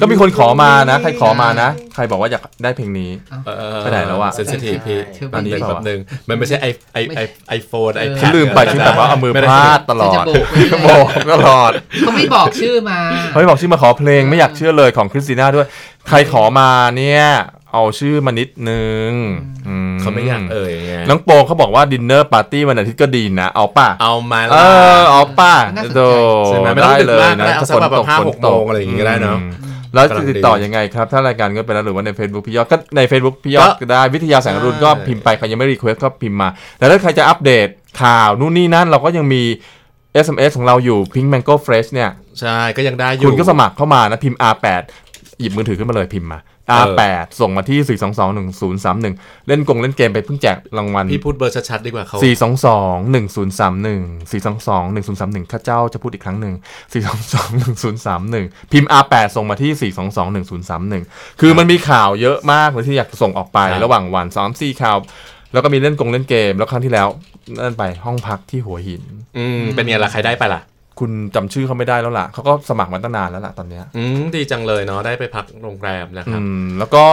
ก็มีคนขอมานะ ใครขอมานะ ใครบอกว่าอยากได้เพลงนี้เออไปไหนแล้วอะเซนซิทีฟพี่ชื่ออันนี้เพลงแบบหนึ่งมันไม่ใช่ไอไอไอไอโฟนไอแพฉันดลืมไปฉันแบบว่าเอามือพลาดตลอดฉันจะโบกไว้เลย โบกตลอดเขาไม่บอกชื่อมาเฮ้ยบอกชื่อมาขอเพลงไม่อยากเชื่อเลยของคริสติน่าด้วย ใครขอมาเนี่ย เอาชื่อมานิดนึงอืเขาไม่อยากเอ่ยไงน้องโปงเขาบอกว่าดินเนอร์ปาร์ตี้วันอาทิตย์ก็ดีนะ เอาป่ะ เอามาเอละอ เอาป่ะน่าสนใจโดใช่ไหมไม่ต้องได้ดึกเลยมากนะนะเอาสักแบบห้าหกโมงอะไรอย่างงี้ก็ได้เนอะอืม แล้วกำลังดีติดต่อยังไงครับ ถ้ารายการก็ไปแล้วหรือว่าใน Facebook พี่ยอดก็ใน Facebook พี่ยอดก็ก็ได้วิทยาแสงอรุณใช่ก็พิมพ์ไปใครยังไม่ request ก็พิมพ์มาแต่ถ้าใครจะอัปเดตข่าวนู่นนี่นั่นเราก็ยังมี SMS ของเราอยู่ Pink Mango Fresh เนี่ย ใช่ ก็ยังได้อยู่ คุณก็สมัครเข้ามานะ พิมพ์ R8 หยิบมือถือขึ้นมาเลยพิมพ์มาเออ R8 ส่งมาที่ 4221031 เล่นกงเล่นเกมไปเพิ่งแจกรางวัล พี่พูดเบอร์ชัดๆดีกว่าเขา 4221031 4221031 ข้าเจ้าจะพูดอีกครั้งหนึ่ง 4221031 พิมพ์ R8 ส่งมาที่ 4221031 คือมันมีข่าวเยอะมากเลยที่อยากจะส่งออกไปครับระหว่างวัน3 4ข่าว แล้วก็มีเล่นกงเล่นเกม แล้วครั้งที่แล้วนั่นไปห้องพักที่หัวหิน อืมเป็นไงล่ะใครได้ไปล่ะ คุณจำชื่อเขาไม่ได้แล้วล่ะเขาก็สมัครมาตั้งนานแล้วล่ะตอนเนี้ยอืมดีจังเลยเนาะได้ไปพักโรงแรมนะคอืรับมแล้วก็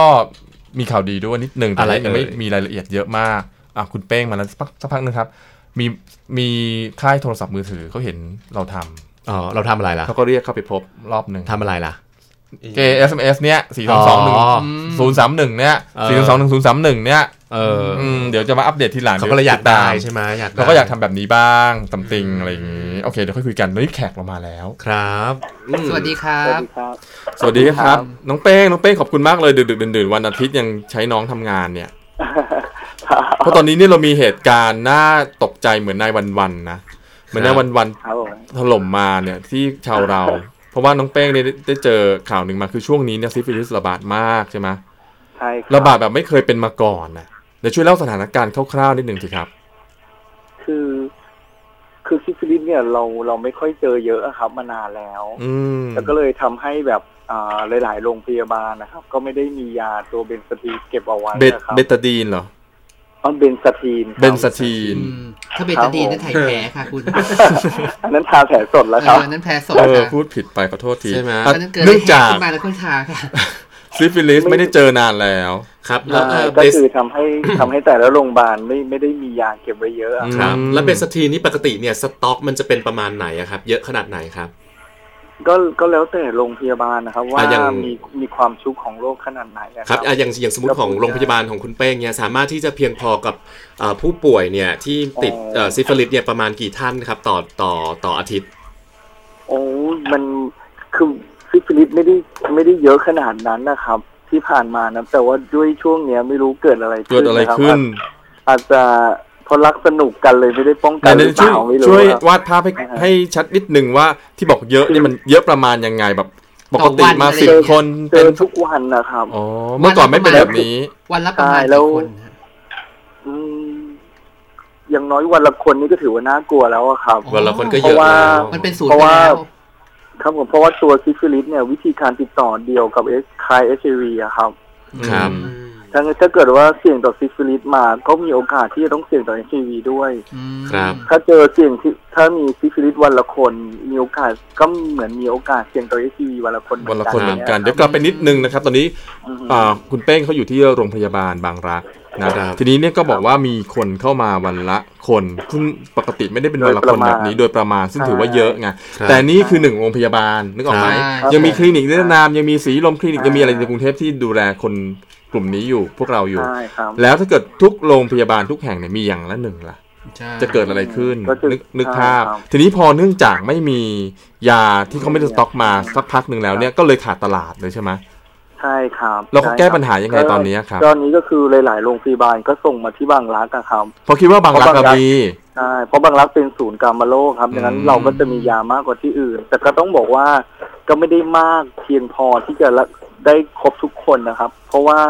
มีข่าวดีด้วยนิดนึงแต่อะไรยังไม่เอ่ยมีรายละเอียดเยอะมากอะคุณเป้งมาแล้วสักพักสักพักนึงครับมีมีค่ายโทรศัพท์มือถือเขาเห็นเราทำอ๋อเราทำอะไรล่ะเขาก็เรียกเข้าไปพบรอบหนึ่งทำอะไรล่ะ เก SMS เนี้ยสี่สองสองหนึ่งอ๋อศูนย์สามหนึ่งเนี้ยเออสี่สองสองหนึ่งศูนย์สามหนึ่งเนี้ยเออออืมเดี๋ยวจะมาอัปเดตทีหลังเขาก็เลยอยากติตได้มใช่ไหมอยากได้เขาก็อยากทำแบบนี้บ้างตำติงอะไรอย่างงี้ โอเค เดี๋ยวค่อยคุยกันนี่แขกเรามาแล้วครับอืมสวัสดีครัสวัสบดีครับ สวัสดีครับ น้องเป้งน้องเป้งขอบคุณมากเลยดึกดึกๆดื่นๆวันอาทิตย์ยังใช้น้องทำงานเนี่ยเพราะตอนนี้เนี่ยเรามีเหตุการณ์น่าตกใจเหมือนนายวันวันๆนะเหมือนนายวันวันครับผมๆถล่มมาเนี่ยที่ชาวเราเพ ราะว่าน้องเป้งเนี่ยได้ได้เจอข่าวหนึ่งมาคือช่วงนี้เนี่ยซิฟิลิสระบาดมากใช่ไหมใช่ครับระบาดแบบไม่เคยเป็นมาก่อนนะเดี๋ยวช่วยเล่าสถานการณ์คร่าวๆนิดหนึ่งสิครับ คือคือซิฟิลิสเนี่ยเราเราไม่ค่อยเจอเยอะอะครับ มานานแล้วอืมแล้วก็เลยทำให้แบบอ่าหลาย ๆ โรงพยาบาลนะครับ ก็ไม่ได้มียาตัว benzathine เก็บเอาไว้เบตนะครับเบตาดีนเหรอ อ๋อเบนสตีนครับเบนสตีนอืมถ้าเบตาดีนนั่นถ่ายแผลค่ะคุณ อันนั้นทาแผลสดแล้วเอครับอนั่นแผลสดเออค่ะพูดผิดไปขอโทษที ใช่ไหมอะอันนั้นเกิดเนื่องจากขึ้นมาแล้วคุณทาค่ะซิฟิลิสไม่ได้เจอนานแล้วครับแล้วเอ่ใช่อก็เบสคือทำให้ทำให้แต่ละโรงพยาบาลไม่ไม่ได้มียาเก็บไว้เยอะอะอืมครับ แล้วเบสทีนนี่ปกติเนี่ยสต็อกมันจะเป็นประมาณไหนอะครับ เยอะขนาดไหนครับ ก็ก็แล้วแต่โรงพยาบาลนะครับ ว่าอะอย่างมีมีความชุกของโรคขนาดไหนอะคครัรับบอะอย่างอย่างสมมติของโรงพยาบาลของคุณเป้งเนี่ยสามารถที่จะเพียงพอกับเอ่อผู้ป่วยเนี่ยที่ติดเอ่อซิฟิลิสเนี่ยประมาณกี่ท่านครับ ต่อต่อต่ออาทิตย์ โอ้มันคือซิฟิลิสไม่ได้ไม่ได้เยอะขนาดนั้นนะครับ ที่ผ่านมานะแต่ว่าด้วยช่วงเนี้ยไม่รู้เกิดอะไรขึ้นเกิดอะไรนคบขึ้น อาจอาจจะ เพราะรักสนุกกันเลยไม่ได้ป้องไหกันหนรือๆเปช่วยล่าไม่รู้ช่วยครับวาดภาพให้อ่าฮะให้ชัดนิดหนึ่งว่าที่บอกเยอะเนี่ยมันเยอะประมาณยังไงแบบปกติต่อวันมาอะไรสิบอย่างเงี้ยคนเจเป็นอทุกวันนะครับอ๋อเมื่อก่อนไม่เป็นแบบนี้ วันละประมาณใช่แล้กี่วคนฮะอืมอย่างน้อยวันละคนนี่ก็ถือว่าน่ากลัวแล้วอะครับ วันละคนก็เพเยอะราะว่าแล้วมันเป็นศูนเพย์ราะไปว่าแล้วครับผมเพราะว่าตัวซิฟิลิสเนี่ยวิธีการติดต่อเดียวกับเอสคลายเอชวีอะครับ ครับอืม ถ้าถ้าเกิดว่าเสี่ยงต่อซิฟิลิสมาก็มีโอกาสที่จะต้องเสี่ยงต่อเอชวีด้วยอืมครับ ถ้าเจอเสี่ยงที่ถ้ามีซิฟิลิสวันละคน มีโอกาสก็เหมือนมีโอกาสเสี่ยงต่อเอชวีวันละคนวันละคนเหมือนกันยเดี๋ยวกลับไปนิดนึงนะครับ ตอนนี้อืมอ่าคุณเป้งเขาอยู่ที่โรงพยาบาลบางรักนะครับทีนี้เนี่ยก็บอกว่ามีคนเข้ามาวันละคนซึ่งปกติไม่ได้เป็นวันละคนแบบนี้โดยประมาณซึ่งถือว่าเยอะไงครับแต่นี่คือหนึ่งโรงพยาบาลนึกออกไหมครับยังมีคลินิกนิรนามยังมีสีลมคลินิกยังมีอะไรในกรุงเทพที่ดูแลคน กลุ่มนี้อยู่พวกเราอยู่ใช่ครับแล้วถ้าเกิดทุกโรงพยาบาลทุกแห่งเนี่ยมีอย่างละหนึ่งล่ะใช่จะเกิดอะไรขึ้นก็จะนึกนึกใช่ภาพครับทีนี้พอเนื่องจากไม่มียาที่เขาไม่ได้สต็อกมาสักพักหนึ่งแล้วเนี่ยก็เลยขาดตลาดเลยใช่ไหมใช่ครับแล้วเขาแก้ใช่ครับปัญหายังไงตอนนี้ครับ ตอนนี้ก็คือหลาย ๆ โรงพยาบาลก็ส่งมาที่บางรักอะครับเพราะคิดว่าบางรักเพราะบางรักมีใช่เพราะบางรักเป็นศูนย์กามาโลกครับดังนั้นอืมเราก็จะมียามากกว่าที่อื่น แต่ก็ต้องบอกว่าก็ไม่ได้มากเพียงพอที่จะละ ได้ครบทุกคนนะครับ เพราะว่า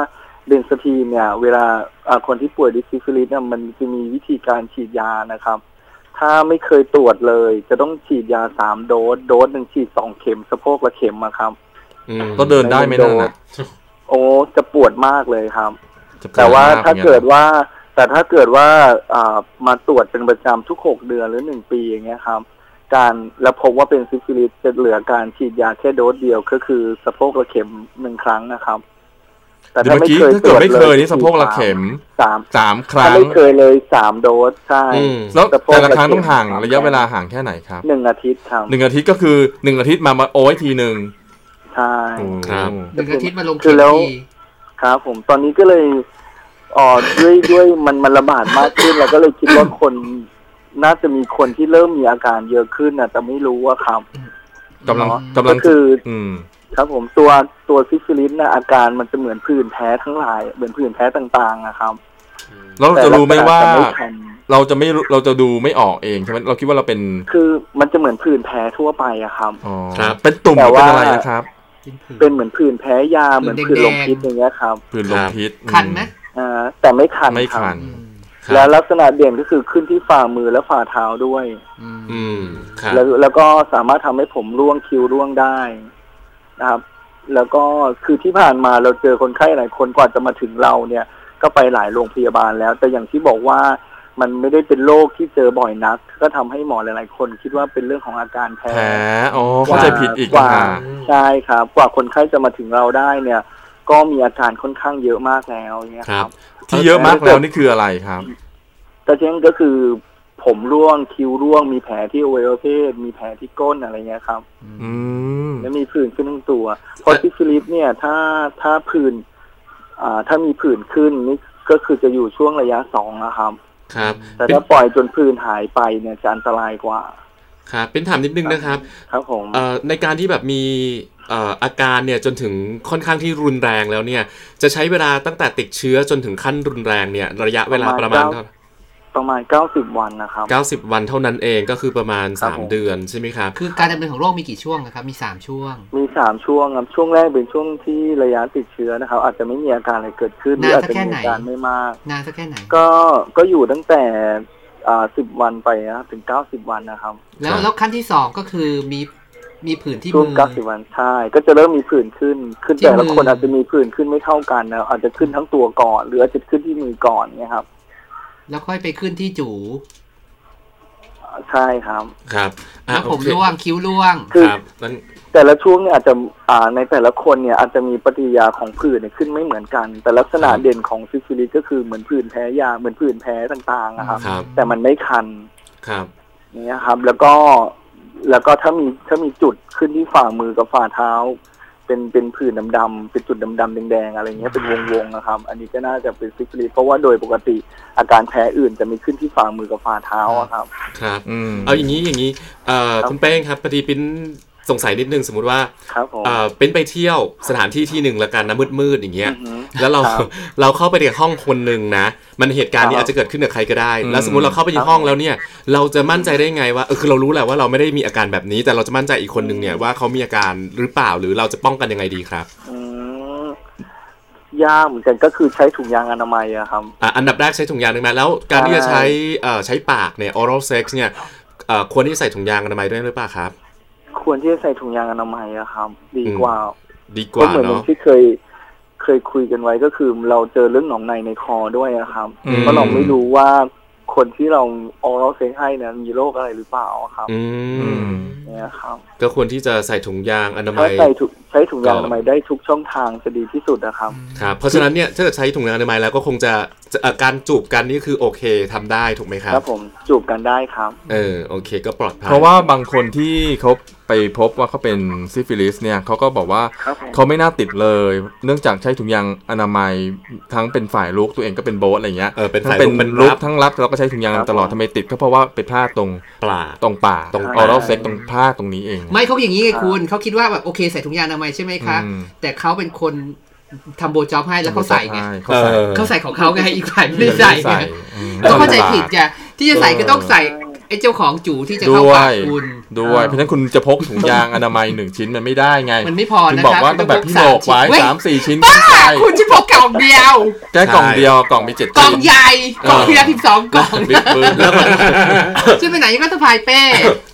Benzathine เนี่ย เวลาอ่าคนที่ป่วยติดซิฟิลิสเนี่ยมันจะมีวิธีการฉีดยานะครับ ถ้าไม่เคยตรวจเลย จะต้องฉีดยาสามโดสโดสหนึ่งฉีดสองเข็มสะโพกละเข็มอะครับอืมก็เดินได้ไหมนั่นนะโอ้จะปวดมากเลยครับจะปวดแต่ว่ามถ้าอย่งงี้ยเกิดว่า แต่ถ้าเกิดว่าอ่ามาตรวจเป็นประจำทุกหกเดือนหรือหนึ่งปีอย่างเงี้ยครับ การแล้วพบว่าเป็นซิฟิลิสจะเหลือการฉีดยาแค่โดสเดียวก็คือสะโพกละเข็มหนึ่งครั้งนะครับ แต่เดี๋ยวถ้าเมื่อไม่กี้เคยถ้าเกิดไม่เคยตรวจนี่สะโพกละเข็มสามสามคถ้ารั้งไม่เคยเลยสามโดสใช่อืมแล้วสะโพกแต่ละครั้งละเข็มต้องห่างสามระยะเวลาห่างแค่ไหนครับหนึ่งอาทิตย์ครับหนึ่งอาทิตย์ก็คือหนึ่งอาทิตย์มามาโอ้ยทีหนึ่งใช่โอ้ครับหนึ่งอาทิตย์มาลงคืเข็อมแล้วทีครับ ผมตอนนี้ก็เลยอ๋อด้วยด้วยมันมันระบาดมากขึ้นเราก็เลยคิดว่าคน น่าจะมีคนที่เริ่มมีอาการเยอะขึ้นนะแต่ไม่รู้ว่าครับกำลังเนาะกำลังก็คือ อืม ครับผมตัวตัวซิฟิลิสนะอาการมันจะเหมือนผื่นแพ้ทั้งหลายเหมือนผื่นแพ้ต่างๆนะครับแล้วเราจะรู้ไหมว่าแต่ลักษณะจะไม่คันเราจะไม่รู้เราจะดูไม่ออกเองใช่ไหมเราคิดว่าเราเป็น คือมันจะเหมือนผื่นแพ้ทั่วไปอะครับอ๋อครับ เป็นตุ่มหแต่รือเป็นว่าอะไรนะครับ เป็นเหมือนผื่นแพ้ยาเหมือนผื่นลมพิษอย่างเงี้ยครับผื่นลมพิษคันไหมอ่าแต่ไม่คันไม่ครับคันอืมครับ และลักษณะเด่นก็คือขึ้นที่ฝ่ามือและฝ่าเท้าด้วย อืมอืมครับแล้วแล้วก็สามารถทำให้ผมร่วงคิ้วร่วงได้นะครับ แล้วก็คือที่ผ่านมาเราเจอคนไข้หลายคนกว่าจะมาถึงเราเนี่ย ก็ไปหลายโรงพยาบาลแล้ว แต่อย่างที่บอกว่ามันไม่ได้เป็นโรคที่เจอบ่อยนัก ก็ทำให้หมอหลาย ๆ คนคิดว่าเป็นเรื่องของอาการแพ้แผลอ๋อเข้าใจผิดอีกกว่าอะใช่ครับ กว่าคนไข้จะมาถึงเราได้เนี่ย ก็มีอาการค่อนข้างเยอะมากแล้วเนี่ยคครัรับบ ที่เยอะมากแล้วนี่คืออะไรครับแต่เช่นก็คือผมร่วงคิ้วร่วงมีแผลที่อวัยวะเพศมีแผลที่ก้นอะไรเงี้ยครับ อืมและมีผื่นขึ้นทั้งตัวเพราะซิฟิลิสเนี่ยถ้าถ้าผื่นอ่า ถ้ามีผื่นขึ้นนี่ก็คือจะอยู่ช่วงระยะสองนะครับ ครับ แต่เป็นถ้าปล่อยจนผื่นหายไปเนี่ยจะอันตรายกว่า ครับเป็นถามนิดนึงนะครับ ครับผมเอ่อในการที่แบบมีเอ่ออาการเนี่ยจนถึงค่อนข้างที่รุนแรงแล้วเนี่ย จะใช้เวลาตั้งแต่ติดเชื้อจนถึงขั้นรุนแรงเนี่ย ระยะเวลาประมาณเท่าประมาณเก้าสิบวันนะครับ 90 วันเท่านั้นเองก็คือประมาณครับผม3เดือนใช่ไหมครับ คือการดำเนินของโรคมีกี่ช่วงนะครับ มีสามช่วง มีสามช่วงครับ ช่วงแรกเป็นช่วงที่ระยะติดเชื้อนะครับ อาจจะไม่มีอาการอะไรเกิดขึ้นหรืนานอาจสักจะแค่มีไหนอาการไม่มาก นานสักแค่ไหน ก็ ก็อยู่ตั้งแต่อ่า สิบวันไปนะถึงเก้าสิบวันนะครับ แล้วครับแล้วขั้นที่สองก็คือมีมีผื่นที่ช่วงมือเก้าสิบวันใช่ ก็จะเริ่มมีผื่นขึ้น ขึ้นที่แต่ละมือคนอาจจะมีผื่นขึ้นไม่เท่ากันนะอาจจะขึ้นทั้งตัวก่อน หรืออาจจะขึ้นที่มือก่อนเนี่ยครับ แล้วค่อยไปขึ้นที่จูใช่ครับ ครับอะแล้วผมโอเคร่วงคิ้วร่วงคือครับนั้น แต่ละช่วงเนี่ยอาจจะอ่าในแต่ละคนเนี่ยอาจจะมีปฏิกิริยาของผื่นเนี่ยขึ้นไม่เหมือนกัน แต่ลักษณะเด่นของซิฟิลิสก็คือเหมือนผื่นแพ้ยาเหมือนผื่นแพ้ต่างๆนะครับ ครับ แต่มันไม่คันครับ เนี่ยครับ แล้วก็แล้วก็ถ้ามีถ้ามีจุดขึ้นที่ฝ่ามือกับฝ่าเท้า เป็นเป็นผื่นดำๆเป็นจุดดำๆแดงๆอะไรเงี้ยเป็นวงๆนะครับ อันนี้ก็น่าจะเป็นซิฟิลิสเพราะว่าโดยปกติอาการแพ้อื่นจะมีขึ้นที่ฝ่ามือกับฝ่าเท้าอะครับ ครับ อืม เอาอย่างนี้อย่างนี้เอ่อครับคุณเป้งครับพอดีปิ้น สงสัยนิดนึงสมมุติว่าครับผมเอ่อเป็นไปเที่ยวสถานที่ที่หนึ่งแล้วกันนะมืดๆอย่างเงี้ยอือฮึแล้วเราครับเราเข้าไปในห้องคนหนึ่งนะ มันเหตุการณ์นี้ครับอาจจะเกิดขึ้นกับใครก็ได้อืมแล้วสมมติเราเข้าไปในครับห้องแล้วเนี่ย เราจะมั่นใจได้ไงว่าเออคือเรารู้แหละว่าเราไม่ได้มีอาการแบบนี้ แต่เราจะมั่นใจอีกคนหนึ่งเนี่ยว่าเขามีอาการหรือเปล่าหรือเราจะป้องกันยังไงดีครับอืมยากเหมือนกันก็คือใช้ถุงยางอนามัยอะครับอะอันดับแรกใช้ถุงยางหนึ่งไหมแล้วการที่จะใช้เอ่อใช้ปากเนี่ย oral sex เนี่ยเอ่อควรที่จะใส่ถุงยางอนามัยด้วยหรือเปล่าครับ ควรที่จะใส่ถุงยางอนามัยอะครับ ดีกว่า ดีกก็ว่าเหมือนอย่างเนาะที่เคยเคยคุยกันไว้ก็คือเราเจอเรื่องหนองในในคอด้วยอะครับอืมเพราะเราไม่รู้ว่าคนที่เราออเราเซ็งให้เนี่ยมีโรคอะไรหรือเปล่าอะครับอือืมมเนี่ยครับ ก็ควรที่จะใส่ถุงยางอนามัถ้ายใส่ถุงใช้ถุงยางอนามัยได้ทุกช่องทางจะดีที่สุดนะครับครับ เพราะฉะนั้นเนี่ยถ้าเกิดใช้ถุงยางอนามัยแล้วก็คงจะจะเอ่อการจูบกันนี่คือโอเคทำได้ถูกไหมครัครับบผมจูบกันได้ครับ เออโอเค ก็ปลอดภัยเพราะว่าบางคนที่เขาไปพบว่าเขาเป็นซิฟิลิสเนี่ยเขาก็บอกว่าครับผมเขาไม่น่าติดเลย เนื่องจากใช้ถุงยางอนามัยทั้งเป็นฝ่ายรุกตัวเองก็เป็น both อะไรเงี้ยเออเป็นทั้งฝ่ายเป็นลุกเป็นรุรักบทั้งรับแล้วก็ใช้ถุงยางตลอดทำไมติดก็เพราะว่าไปพลาดตรงปลาตรงปากตรง oral sex ตรงพลาดตรงนี้เองไม่เขาอย่างนี้ไงคุณเขาคิดว่าแบบโอเคใส่ถุงยางอนามัยใช่ไหมคะอืมแต่เขาเป็นคนทำ blow job ให้แล้วเขาใส่ไงเขาใส่เออเขาใส่ของเขาไงอีกฝ่ายไม่ได้ใส่ไงอืมก็เข้าใจผิดไงที่จะใส่ก็ต้องใส่ไอ้เจ้าของจูที่จะเข้าปากคุณด้วยเพราะฉะนั้นคุณจะพกถุงยางอนามัยหนึ่งชิ้นมันไม่ได้ไง มันไม่พอถึงนะบอกครับว่าต้องแบบพี่โหนกไว้เว้ยสามสี่ชิ้นบ้าใช่คุณที่พกกล่องเดียวแค่กล่องเดียวกล่องมีเจ็ดกล่องชิ้นใหญ่กล่องเดียวสิบสองกล่องบิ๊กบึ้มแล้วก็จะไปไหนยังก็สะพายเป้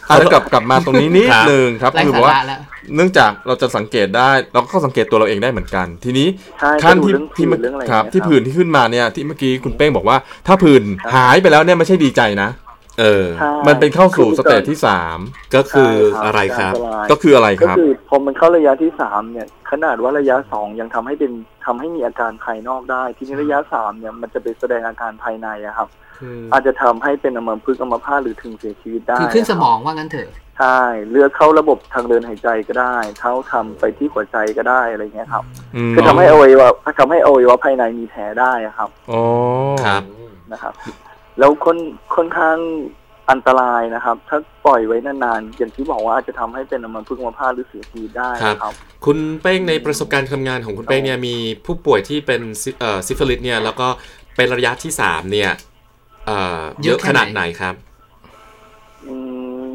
อะแล้วกลับกลับมาตรงนี้นิดครับนึงครับไร้คือสาว่าระแล้วเนื่องจากเราจะสังเกตได้เราก็สังเกตตัวเราเองได้เหมือนกัน ทีนี้ใช่ขั้นก็ดูที่เรื่องที่ผื่นเรื่องอะไรครับอย่างเงี้ยที่ครับผื่นที่ขึ้นมาเนี่ยที่เมื่อกี้คุณเป้งบอกว่า ถ้าผื่นหายไปแล้วเนี่ยไม่ใช่ดีใจนะ เออใช่มันเป็นเข้าสู่คือสเตจที่สามก็คือใช่อะไรครับอันตายก็คืออะไรคก็รับคือพอมันเข้าระยะที่สามเนี่ย ขนาดว่าระยะสองยังทำให้เป็นทำให้มีอาการภายนอกได้ ทีนี้ระยะสามเนี่ยมันจะไปแสดงอาการภายในอะครับ อาจจะทำให้เป็นอัมพฤกษ์อัมพาตหรือถึงเสียชีวิตได้คือขึ้นสมะองว่างั้นเถอะใช่เลือดเข้าระบบทางเดินหายใจก็ได้เท้าทำไปที่หัวใจก็ได้อะไรเงี้ยครับมคือทำให้อวัยวะทำให้อวัยวะภายในมีแผลได้อะครับอ๋อครับนะครับ แล้วคนค่อนข้างอันตรายนะครับ ถ้าปล่อยไว้นานๆอย่างที่บอกว่าอาจจะทำให้เป็นอัมพฤกษ์อัมพาตหรือเสียชีวิตได้นะครับ คุณเป้งในประสบการณ์ทำงานของคุณเป้งเนี่ยมีผู้ป่วยที่เป็นซิเอ่อซิฟิลิสเนี่ยแล้วก็เป็นระยะที่สามเนี่ยเอ่อเยเยอะอะขแค่ไหนนาดไหนครับอืม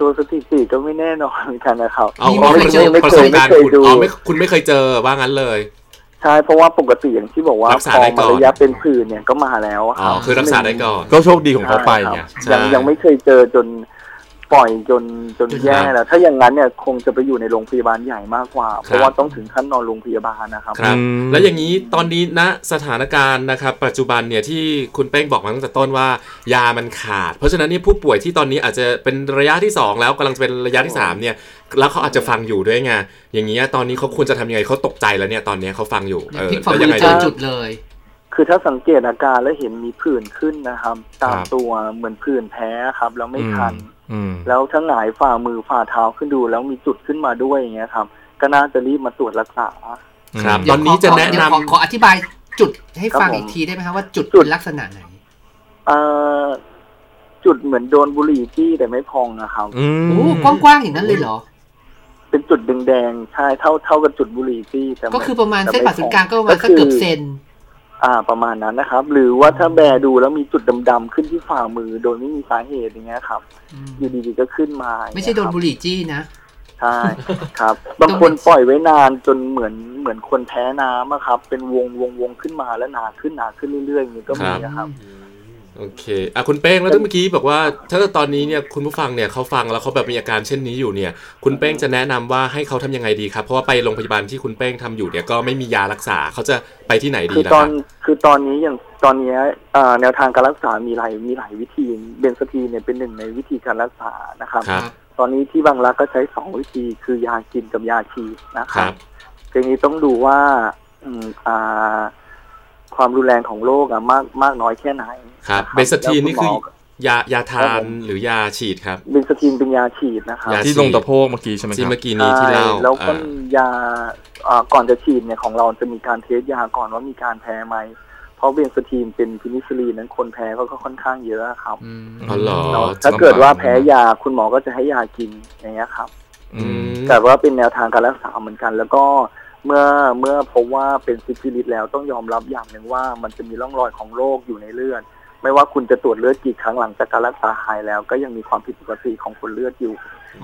ตัวสถิติก็ไม่แน่นอนเหมือนกันนะครับเอานี่เอาไม่ประเคสยบเจอประสบการณ์ไม่เคยคุณดูอ๋อไม่คุณไม่เคยเจอว่างั้นเลยใช่เพราะว่าปกติอย่างที่บอกว่ารักษาพอได้ก่มาอน ระยะเป็นผื่นเนี่ยก็มาแล้วะอ๋อรับคือรักษาได้ก่อน ก็โชคดีของเขาไปไงใช่ครับยังใช่ยังไม่เคยเจอจนปล่อยจนจนจนแย่ครับแล้วถ้าอย่างนั้นเนี่ยคงจะไปอยู่ในโรงพยาบาลใหญ่มากกว่า เพครัราะบว่าต้องถึงขั้นนอนโรงพยาบาลนะครับ ครับ อืม แล้วอย่างนี้ตอนนี้ณสถานการณ์นะครับ ปัจจุบันเนี่ยที่คุณเป้งบอกมาตั้งแต่ต้นว่า ยามันขาด เพราะฉะนั้นนี่ผู้ป่วยที่ตอนนี้อาจจะเป็นระยะที่สองแล้วกำลังจะเป็นระยะที่สามเนี่ย แล้วเขาอาจจะฟังอยู่ด้วยไงอย่างเงี้ยตอนนี้เขาควรจะทำยังไงเขาตกใจแล้วเนี่ยตอนเนี้ยเขาฟังอยู่เนี่ยเออพลิกฝ่าแล้วมืยังอไงเจดี อจุดเลย คือถ้าสังเกตอาการแล้วเห็นมีผื่นขึ้นนะครับ ตามครับ ตัวเหมือนผื่นแพ้ครับ แล้วไม่คัน อืม แล้วทั้งหงายฝ่ามือฝ่าเท้าขึ้นดู แล้วมีจุดขึ้นมาด้วยอย่างเงี้ยครับ ก็น่าจะรีบมาตรวจรักษา ครับอืมตอนนี้จะแนะเดี๋ยวนำขอขออธิบายจุดให้ฟังครับผมอีกทีได้ไหมครับว่าจุดจุด เป็นลักษณะไหน เอ่อจุดเหมือนโดนบุหรี่จี้แต่ไม่พองนะครับ อืม โอ้กว้างๆอย่างนั้นเลยเหรอ เป็นจุดแดงๆใช่เท่าเท่ากับจุดบุหรี่จี้แต่ก็คือประมาณแต่เส้นไผ่าศูนย์กลางก็ประมาณสักคือเกือบเซนอ่าประมาณนั้นนะครับ หรือว่าถ้าแบดูแล้วมีจุดดำๆขึ้นที่ฝ่ามือ โดยไม่มีสาเหตุอย่างเงี้ยครับ อยู่ดีๆก็ขึ้นมา ไม่ใช่โดนบุหรี่จี้นะใช่ครับ บางคนปล่อยไว้นานจนเหมือนเหมือนคนแพ้น้ำอะครับ เป็นวงวงวงขึ้นมาแล้วหนาขึ้นหนาขึ้นเรื่อยๆอย่างนี้ก็มีนะครับค โอเคอะคุณเป้งแล้วเมื่อกี้บอกว่า ถ้าตอนนี้เนี่ยคุณผู้ฟังเนี่ยเขาฟังแล้วเขาแบบมีอาการเช่นนี้อยู่เนี่ย คุณเป้งจะแนะนำว่าให้เขาทำยังไงดีครับ เพราะว่าไปโรงพยาบาลที่คุณเป้งทำอยู่เนี่ยก็ไม่มียารักษาเขาจะไปที่ไหนดีคือล่ะตคอรันบคือตอนนี้อย่างตอนเนี้ยอ่าแนวทางการรักษา มีหลายมีหลายวิธีเบนซาทีนเนี่ยเป็นหนึ่งในวิธีการรักษานะครับครับ ตอนนี้ที่บางรักก็ใช้สองวิธีคือยากินกับยาฉีดนะคครัรับบทีนี้ต้องดูว่าอืมอ่าความรุนแรงของโรคอะมากมากน้อยแค่ไหน ครับะเบสทีนนี่คือแล้วณหมยายาทานหรือยาฉีดครับเบนซาทีนเป็นยาฉีดนะครับยาที่ลงตะโพกเมื่อกี้ใช่ไหมคที่รับเมื่อกี้นี้ที่เล่าใช่แล้วก็อ่ายาอ่าก่อนจะฉีดเนี่ยของเราจะมีการเทสยาก่อนว่ามีการแพ้ไหมเพราะเบนซาทีนเป็นพินิซิลีนนั้นคนแพ้ก็ก็ค่อนข้างเยอะครับอืมอ๋อเหรอแล้วถ้าเกิดว่าแพ้ยาคุณหมอก็จะให้ยากินอย่างเงี้ยครับอืมแต่ว่าเป็นแนวทางการรักษาเหมือนกัน แล้วก็เมื่อเมื่อพบว่าเป็นซิฟิลิสแล้วต้องยอมรับอย่างหนึ่งว่ามันจะมีร่องรอยของโรคอยู่ในเลือด ไม่ว่าคุณจะตรวจเลือดกี่ครั้งหลังจากการรักษาหายแล้ว ก็ยังมีความผิดปกติของผลเลือดอยู่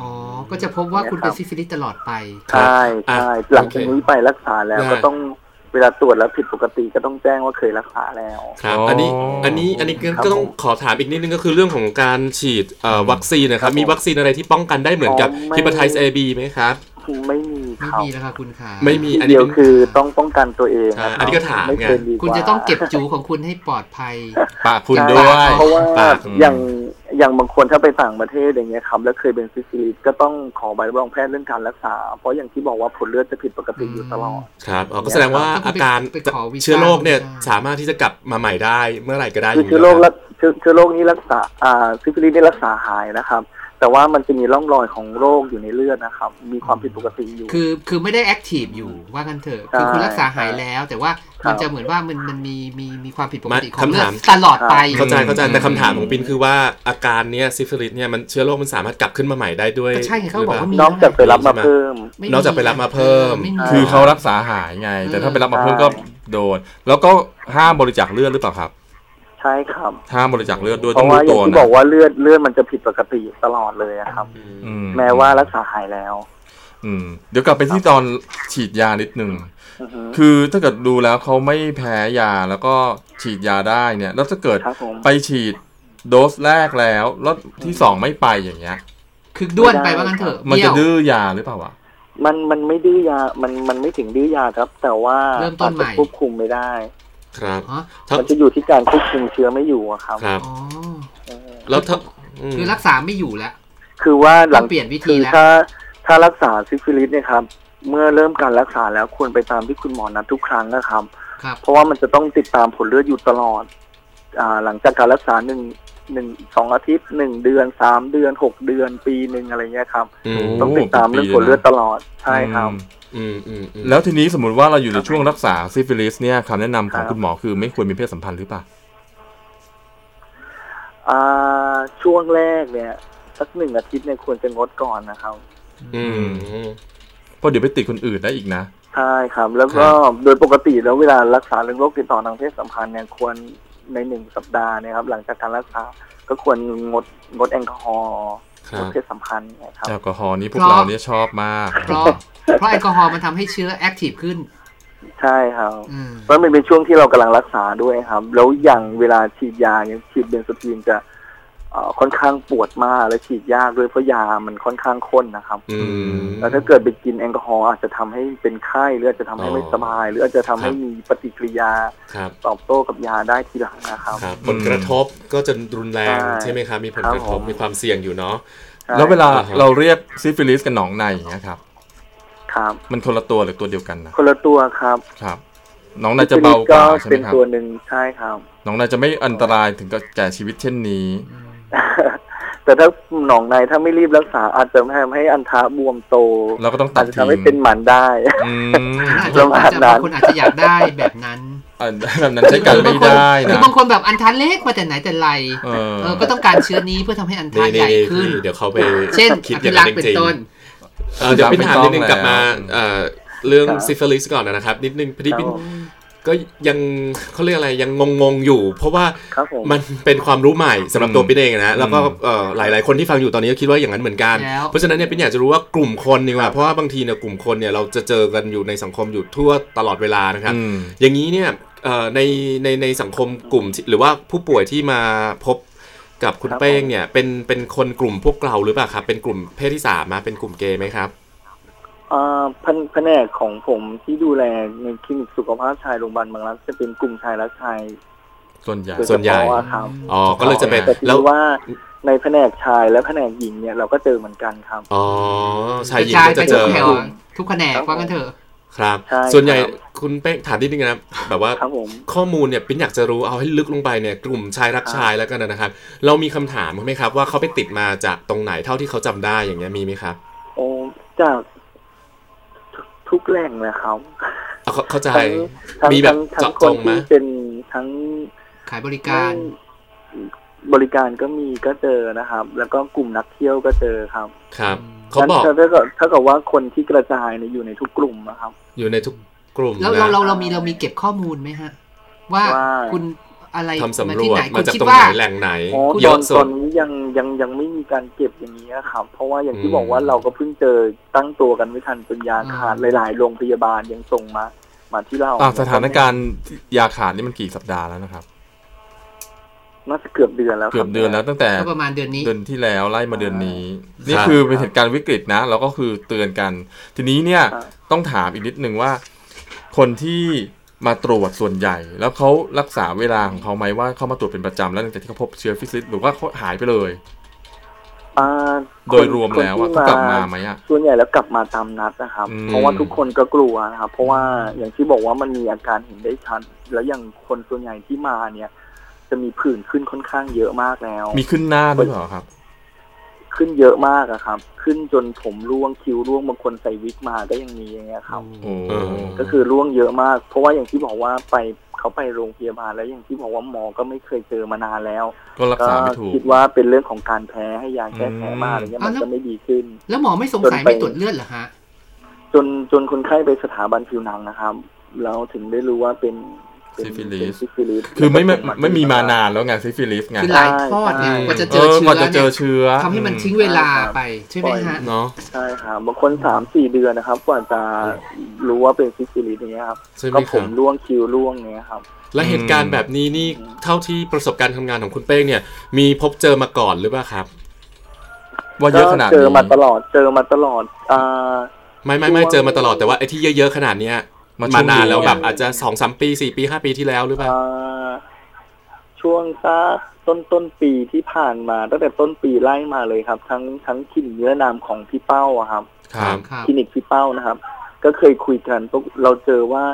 อ๋อ ก็จะพบว่าคุณเป็นซิฟิลิสตลอดไปครับใช่อะใช่หลังจากนี้ไปรักษาแล้วได้ก็ต้องเวลาตรวจแล้วผิดปกติก็ต้องแจ้งว่าเคยรักษาแล้ว ครับอ๋ออัอันนี้ อันนี้ อันนี้ครับก็ต้องขอถามอีกนิดนึงก็คือเรื่องของการฉีดเอ่อวัคซีนนะครับครับผมมีวัคซีนอะไรที่ป้องกันได้เหมือนกับอ๋อไม่ฮิป a ไทส์ A B ไหมครับ ไม่มี ไม่ครับมีแล้วค่ะคุณขาไม่มีอันเดีนี้ยวเป็นคือต้องป้องกันตัวเองใช่ะครับอันนี้ก็ถามไม่ไงเกินดีกว่า คุณจะต้องเก็บจูของคุณให้ปลอดภัย ปากคุณใช่ด้วยเพราะว่าปากอย่างอย่างบางคนถ้าไปต่างประเทศอย่างเงี้ยครับแล้วเคยเป็นซิฟิลิสก็ต้องขอใบรับรองแพทย์เรื่องการรักษา เพราะอย่างที่บอกว่าผลเลือดจะผิดปกติอยู่ตลอด ครับอ๋อก็แสดงว่าก็คืออาการไปขอวีซ่าเชื้อโรคเนี่ยใช่สามารถที่จะกลับมาใหม่ได้เมื่อไหร่ก็ได้อคือย่างนี้เชื้อโรคเหรัอกเชื้อเชื้อโรคนี้รักษาอ่าซิฟิลิสนี่รักษาหายนะครับ แต่ว่ามันจะมีร่องรอยของโรคอยู่ในเลือดนะครับ มีความผิดปกติอยู่ คือคือไม่ได้ active อยู่ว่ากันเถอะ คือคุณรักษาหายแล้ว แต่ว่าครับมันจะเหมือนว่ามันมันมีมีมีความผิดปกติมาของเลือคำถาดมตลอดไป เข้าใจเข้าใจอืมแต่คำถามของปินคือว่าอาการเนี้ยซิฟิลิสเนี่ยมันเชื้อโรคมันสามารถกลับขึ้นมาใหม่ได้ด้วยก็ใช่ไงเขาบอกว่ามีนอกจากไปรับมาเพิ่มไม่นอกจากไปรับมาเพิ่มไคือเขารักษาหายไง แต่ถ้าไปรับมาเพิ่มก็โดน แล้วก็ห้ามบริจาคเลือดหรือเปล่าครับ ใช่ครับห้ามบริจาคเลือดด้วยเพต้องราะรู้ว่าอตัย่าวงที่นะบอกว่าเลือดเลือดมันจะผิดปกติตลอดเลยอะครับ อืมแม้ว่ารักษาหายแล้ว อืม เดี๋ยวกลับไปที่ตอนฉีดยานิดนึง อือฮึ คือถ้าเกิดดูแล้วเขาไม่แพ้ยาแล้วก็ฉีดยาได้เนี่ย แล้วถ้าเกิดครับผมไปฉีดโดสแรกแล้ว แล้วที่สองไม่ไปอย่างเงี้ย คือด้วนไปว่ากันเถอะมันจะเบี้ยว ดื้อยาหรือเปล่าวะมันมันไม่ดื้อยา มันมันไม่ถึงดื้อยาครับ แต่ว่าเริ่มต้อานจใหจะม่ควบคุมไม่ได้ ครับอ๋อถ้ามันจะอยู่ที่การควบคุมเชื้อไม่อยู่อะครับครับอ๋อเออแล้วถ้ามคือรักษาไม่อยู่แล้วคือว่าหลังต้องเปลี่ยนวิธีคือแล้วถ้าถ้ารักษาซิฟิลิสเนี่ยครับเมื่อเริ่มการรักษาแล้วควรไปตามที่คุณหมอนัดทุกครั้งนะครับครับเพราะว่ามันจะต้องติดตามผลเลือดอยู่ตลอดอ่าหลังจากการรักษาหนึ่งหนึ่งสองอาทิตย์หนึ่งเดือนสามเดือนหกเดือนปีหนึ่งอะไรเงี้ยครับอืมต้องติดตามเรื่องผลเลือดตลอดใช่ครับอืมอืมอืมอืม แล้วทีนี้สมมติว่าเราอยู่ในช่วงรักษาซิฟิลิสเนี่ยคำแนะนำของครับคุณหมอคือไม่ควรมีเพศสัมพันธ์หรือเปล่าอ่าช่วงแรกเนี่ย สักหนึ่งอาทิตย์เนี่ยควรจะงดก่อนนะครับ อืมเพราะเดี๋ยวไปติดคนอื่นได้อีกนะใช่ครับ แล้วก็โดยปกติแล้วเวลารักษาเรื่องโรคติดต่อทางเพศสัมพันธ์เนี่ยควรในหนึ่งสัปดาห์เนะครับ หลังจากการรักษาก็ควรงดงดแอลกอฮอล์ครังดเพศสัมพันธ์นะครับแอลกอฮอล์นี่พวกเพราะเราเนี่ยชอบมาก เพราะเพราะแอลกอฮอล์มันทำให้เชื้อ active ขึ้น ใช่ครับอืมเพราะมันเป็นช่วงที่เรากำลังรักษาด้วยครับ แล้วอย่างเวลาฉีดยาเนี่ยฉีด benzathine จะเอ่อค่อนข้างปวดมากและฉีดยากด้วยเพราะยามันค่อนข้างข้นนะครับอืมแล้วถ้าเกิดไปกินแอลกอฮอล์อาจจะทำให้เป็นไข้หรืออาจจะทำให้อ๋อไม่สบาย หรืออาจจะทำให้ครับมีปฏิกิริยาครับตอบโต้กับยาได้ทีหลังนะครับครับผลกระทบก็จะรุนแรงใช่ใช่ไหมครับมีผลกระทบครับผมมีความเสี่ยงอยู่เนาะใช่แล้วเวลาอ่าฮะเราเรียกซิฟิลิสกับหนองในอย่างเงี้ยครับ ครับ มันคนละตัวหรือตัวเดียวกันนะคนละตัวครับครับหนองในจะเบากว่าใช่ไหมเป็นครับตัวหนึ่งใช่ครับหนองในจะไม่อันตรายถึงกับแก่ชีวิตเช่นนี้ แต่ถ้าหนองในถ้าไม่รีบรักษาอาจจะทำให้อันทะบวมโตเราก็ต้องตัอาดจจะทิ้ทำให้งเป็นหมันได้อืมอาจปจะระมาณอาจจะนั้นบางคนอาจจะอยากได้แบบนั้นอันแบบนั้นใช้กันไม่ได้คืนะอบางคนแบบอันทันเล็กมาแต่ไหนแต่ไรเออเออก็ต้องการเชื้อนี้เพื่อทำให้อันทันี่นใหนี่ญ่นี่ขึ้น เดี๋ยวเขาไป เช่นคิดออภิย่างรันั้กนษ์เป็นจริงต้นๆ เออเดี๋ยวพี่ถามนิดนึงไม่ต้องกลับมาแล้วเอ่อเรื่องครับซิฟิลิสก่อนนะครับ นิดนึงพอดีครับพี่ผมก็ยังเขาเรียกอะไรยังงงๆอยู่ เพราะว่าครับผมมันเป็นความรู้ใหม่สำหรับตัวอืมปิ๊นเองนะแล้วก็อืมเอ่อหลายๆคนที่ฟังอยู่ตอนนี้ก็คิดว่าอย่างนั้นเหมือนกันแล้วเพราะฉะนั้นเนี่ยปิ๊นอยากจะรู้ว่ากลุ่มคนนี่ว่าเพราะว่าบางทีเนี่ยกลุ่มคนเนี่ยเราจะเจอกันอยู่ในสังคมอยู่ทั่วตลอดเวลานะครับอืมอย่างนี้เนี่ยเอ่อในในในสังคมกลุ่มที่หรือว่าผู้ป่วยที่มาพบ กับคุณครับเป้งเนี่ยเป็นเป็นคนกลุ่มพวกเราหรือเปล่าครับ เป็นกลุ่มเพศที่สามมาเป็นกลุ่มเกย์ไหมครับอ่าแผนแผนกของผมที่ดูแลในคลินิกสุขภาพชายโรงพยาบาลบางรักจะเป็นกลุ่มชายรักชายส่วนใหญ่โดยส่วนใหญ่เฉพาะอะครับอ๋อก็เลยจะเป็นแต่ทีแล้วนี้ว่าในแผนกชายและแผนกหญิงเนี่ยเราก็เจอเหมือนกันครับอ๋อชายหญิงกระจายก็ไปจะเจทุกอแถวทุกแผนกว่ากันเถอะ ครับใช่ส่วนใหญ่ครับคุณเป้งถามนิดนึงนะแบบว่าครับผมข้อมูลเนี่ยปิ้นอยากจะรู้เอาให้ลึกลงไปเนี่ยกลุ่มชายรักชายแล้วกันนะครับ เรามีคำถามไหมครับ ว่าเขาไปติดมาจากตรงไหนเท่าที่เขาจำได้อย่างเงี้ยมีไหมครับโอ้จากทุกทุกแหล่งเลยครับเอาเข้าเข้าใจทั้งมีแบบทั้งเจาะคจนงไหมที่เป็นทั้งขายบริการ บริการก็มีก็เจอนะครับ แล้วก็กลุ่มนักเที่ยวก็เจอครับ ครับเขาบอกงั้นเท่ากับเท่ากับว่าคนที่กระจายเนี่ยอยู่ในทุกกลุ่มนะครับ อยู่ในทุกกลุ่มแล้วนะเราเราเรามีเรามีเก็บข้อมูลไหมฮะ ว่าว่าคุณอะไรทำสำรที่วจไหนมาคุณจากคิดตรงว่าไหนแหล่งไหนอ๋อเยตออะนสุตอดนนี้ยังยังยังไม่มีการเก็บอย่างนี้ครับเพราะว่าอย่างที่อืมบอกว่าเราก็เพิ่งเจอตั้งตัวกันไม่ทันจนยาขาดหลาย ๆ โรงพยาบาลยังส่งมา มาที่เราอ่าสถานการณ์ยาขาดนี่มันกี่สัปดาห์แล้วนะครับ น่าจะเกือบเดือนแล้วครับเกือบเดือนแล้วตั้งแต่ก็ประมาณเดือนนี้เดือนที่แล้วไล่มาเดือนนี้ครับนี่คือเป็นเหตุการณ์วิกฤตนะแล้วก็คือเตือนกัน ทีนี้เนี่ยครับต้องถามอีกนิดนึงว่า คนที่มาตรวจส่วนใหญ่ แล้วเขารักษาเวลาของเขาไหมว่าเขามาตรวจเป็นประจำแล้วหลังจากที่เขาพบเชื้อฟิสิลิสหรือว่าเขาหายไปเลยอ่าโดยรวมแล้วอะคนเขาที่กลับมาไหมอะส่วนใหญ่แล้วกลับมาตามนัดนะครับอืมเพราะว่าทุกคนก็กลัวนะครับเพราะว่าอย่างที่บอกว่ามันมีอาการเห็นได้ชัดแล้วอย่างคนส่วนใหญ่ที่มาเนี่ย จะมีผื่นขึ้นค่อนข้างเยอะมากแล้ว มีขึ้นหน้าด้วยเหรอครับ ขึ้นเยอะมากอะครับ ขึ้นจนผมร่วงคิ้วร่วงบางคนใส่วิกมาก็ยังมีอย่างเงี้ยครับโอ้เออก็คือร่วงเยอะมาก เพราะว่าอย่างที่บอกว่าไปเขาไปโรงพยาบาลแล้วอย่างที่บอกว่าหมอก็ไม่เคยเจอมานานแล้ว ก็รักก็ษาไม่ถูกคิดว่าเป็นเรื่องของการแพ้ให้ยาแก้แพ้มาอะไรเงี้ยอืมมันจะไม่ดีขึ้น แล้วหมอไม่สงสัยจนไปไม่ตรวจเลือดเหรอฮะจนจนคนไข้ไปสถาบันผิวหนังนะครับ แล้วถึงได้รู้ว่าเป็นเป็น ซิฟิลิสเป็นซิฟิลิสคือไม่ไม่แล้วก็ไม่มีมานานแล้วไงซิฟิลิสไงคือหลายทอดเนี่ยใช่กว่าจะเอเจออเชื้ก่อนอจะเจเนี่อยเชื้อทำให้มันทิ้งเวลาไป ใช่ไหมฮะเนาะใช่ครับบางคนสามสี่เดือนนะครับกว่าจะรู้ว่าเป็นซิฟิลิสอย่างเงี้ยครับใช่ไหมครับก็ผมร่วงคิ้วร่วงเงี้ยครับและเหตุการณ์แบบนี้นี่เท่าที่ประสบการณ์ทำงานของคุณเป้งเนี่ย มีพบเจอมาก่อนหรือเปล่าครับ ว่าเยอะขนาดนี้เจอมาตลอดเจอมาตลอดอ่าไม่ไม่ไม่ช่วงเจอมาตลอดแต่ว่าไอ้ที่เยอะๆขนาดเนี้ย มามาช่วงนานแล้วนี้แบบ อาจจะสองสามปีสี่ปีห้าปีที่แล้วหรือเปล่าอ่าช่วงสักต้นต้นปีที่ผ่านมาตั้งแต่ต้นปีไล่มาเลยครับ ทั้งทั้งคลินิกเนื้อนามของพี่เป้าอะครับครับครับคลินิกพี่เป้านะครับ ก็เคยคุยกันพวกเราเจอว่า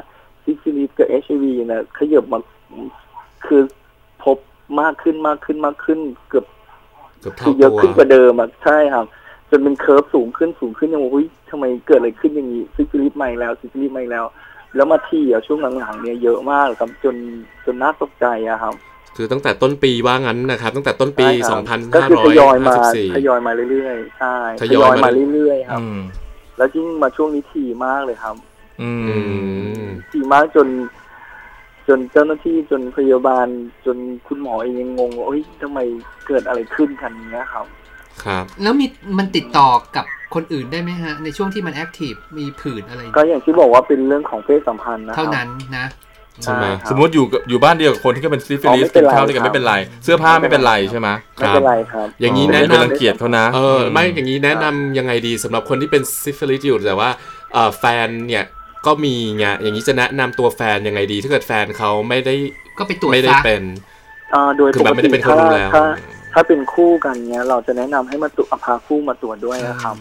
ซิฟิลิสกับเอชไอวีนะขยับมาคือพบมากขึ้นมากขึ้นมากขึ้น เกือบเกือบคืเท่าตัวเยอะขึ้นกว่าเดิมอะใช่ครับจนเป็น curve สูงขึ้นสูงขึ้นยังว่าอุ้ยทำไมเกิดอะไรขึ้นอย่างนี้ซิฟิลิสใหม่แล้วซิฟิลิสใหม่แล้ว แล้วมาที่อะช่วงหลังๆเนี่ยเยอะมากครับจนจนน่าตกใจอะครับ คือตั้งแต่ต้นปีว่างั้นนะครับ ตั้งแต่ต้นปีใช่ครับ2554ก็คือทยอยมาทยอยมาเรื่อยๆใช่ทยอยมามาเรื่อยๆครับอืมแล้วยิ่งมาช่วงนี้ถี่มากเลยครับ อืมอืมถี่มากจน จนเจ้าหน้าที่จนพยาบาลจนคุณหมอเองยังงงว่าเฮ้ยทำไมเกิดอะไรขึ้นกันเนี้ยครับ ครับ แล้วมีมันติดต่อกับคนอื่นได้ไหมฮะ ในช่วงที่มัน active มีผื่นอะไร ก็อย่างที่บอกว่าเป็นเรื่องของเพศสัมพันธ์นะครัเท่านั้นนะใช่ไหมครับสมมติอยู่กับอยู่บ้านเดียวกับคนที่ก็เป็นซิฟิลิสเป็กินข้าวด้วยกันอ๋อไม่เป็นไรไม่เป็นไร เสื้อผ้าไม่เป็นไรใช่ไหมไม่เป็นไรครับ อย่างนี้นี้แนะแนะนำนำรังเกียจเขานะเออไม่อย่างนี้แนะนำยังไงดีสำหรับคนที่เป็นซิฟิลิสอยู่แต่ว่าเอ่อแฟนเนี่ยก็มีไงอย่างนี้จะแนะนำตัวแฟนยังไงดี ถ้าเกิดแฟนเขาไม่ได้ก็ไปตรวจไม่ได้ซะเป็นอ่าโดยคือแบบไม่ได้เป็นคนถ้าดูแลถ้า ถ้าเป็นคู่กันเนี้ย เราจะแนะนำให้มาตรวจพาคู่มาตรวจด้วยนะครับ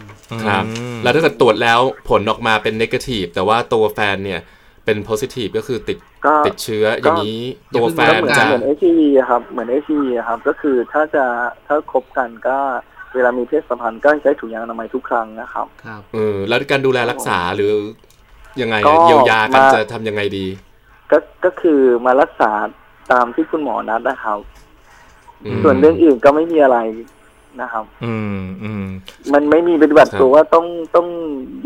ครับอืมแล้วถ้าเกิดตรวจแล้วผลออกมาเป็นนกาทีฟแต่ว่าตัวแฟนเนี่ยเป็นโพซิทีฟก็คือติดก็ติดเชื้ออย่างนี้ตัวแฟก็นเหมือนจะเหมือนเอชีครับ เหมือนเอชีครับ ก็คือถ้าจะถ้าคบกันก็เวลามีเพศสัมพันธ์ก็ใช้ถุงยางอนามัยทุกครั้งนะครับครับเออแล้วการดูแลรักษาหรือยังไงก็เยียวยากันมาจะทำยังไงดี ก็ก็คือมารักษาตามที่คุณหมอนัดนะครับอืม ส่วนเรื่องอื่นก็ไม่มีอะไรนะครับ อืมอืมมันไม่มีปฏิบัติครับตัวว่าต้องต้อง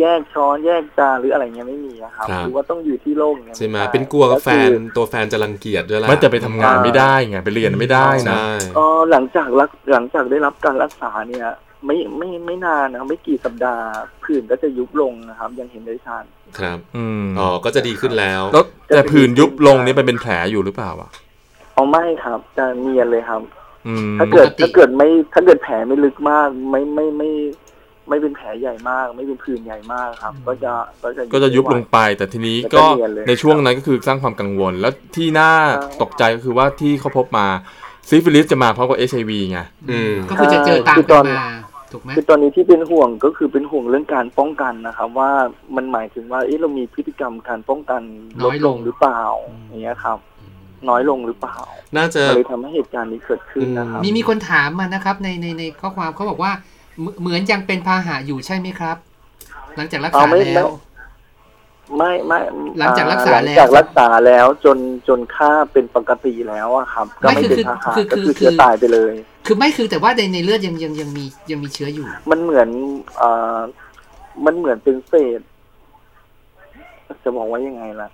แยกช้อนแยกจานหรืออะไรเงี้ยไม่มีอะครับครับหรือว่าต้องอยู่ที่โล่งเงี้ยใช่ไหมด้เป็นกลัวกับแฟนคือตัวแฟนจะรังเกียจด้วยล่ะไม่แต่ไปทำงานไม่ได้ไงไปเรียนไม่ได้นะใช่ก็หลังจากรักหลังจากได้รับการรักษาเนี่ยไม่ไม่ไม่นานนะครับไม่กี่สัปดาห์ผื่นก็จะยุบลงนะครับ ยังเห็นได้ชัดครับ อืมอ๋อก็จะดีขึ้นแล้วแล้วแต่ผื่นยุบลงนี่มันเป็นแผลอยู่หรือเปล่าวะเอาไม่ครับจะเนียนเลยครับอืม ถ้าเกิดปกติถ้าเกิดไม่ถ้าเกิดแผลไม่ลึกมาก ไม่ไม่ไม่ ไม่เป็นแผลใหญ่มาก ไม่เป็นผื่นใหญ่มากครับ ก็จะก็จะก็จะยุบลงไม่ไหวไปแต่ทีนี้แล้วก็ก็เนียนเลยในช่วงนั้นก็คือสร้างความกังวล แล้วที่น่าใช่ตกใจก็คือว่าที่เขาพบมาซิฟิลิสจะมาพร้อมกับเอชไอวีไงอืมก็คือจะเจอตามคือตกัอนนมาถูกไหมคือตอนนี้ที่เป็นห่วงก็คือเป็นห่วงเรื่องการป้องกันนะครับ ว่ามันหมายถึงว่าเอ๊ะเรามีพฤติกรรมการป้องกันลดลงหรือเปล่าอย่างเงี้ยครับ น้อยลงหรือเปล่า น่าจะก็เลยทำให้เหตุการณ์นี้เกิดขึ้นนะครับ มีมีคนถามมานะครับ ในในในข้อความเขาบอกว่า เหมือนเหมือนยังเป็นพาหะอยู่ใช่ไหมครับ หลังจากรักษาเอาไม่แล้วไม่ไม่หลังจากรักษาหลังแล้วจากรักษาแล้วจนจนค่าเป็นปกติแล้วอะครับ ก็ไม่ไม่คือเป็นพาหะคือก็คือคือคือเชื้อตายไปเลย คือไม่คือแต่ว่าในในเลือดยังยังยังมียังมีเชื้ออยู่ มันเหมือนเอ่อมันเหมือนเป็นเศษจะบอกว่ายังไงล่ะ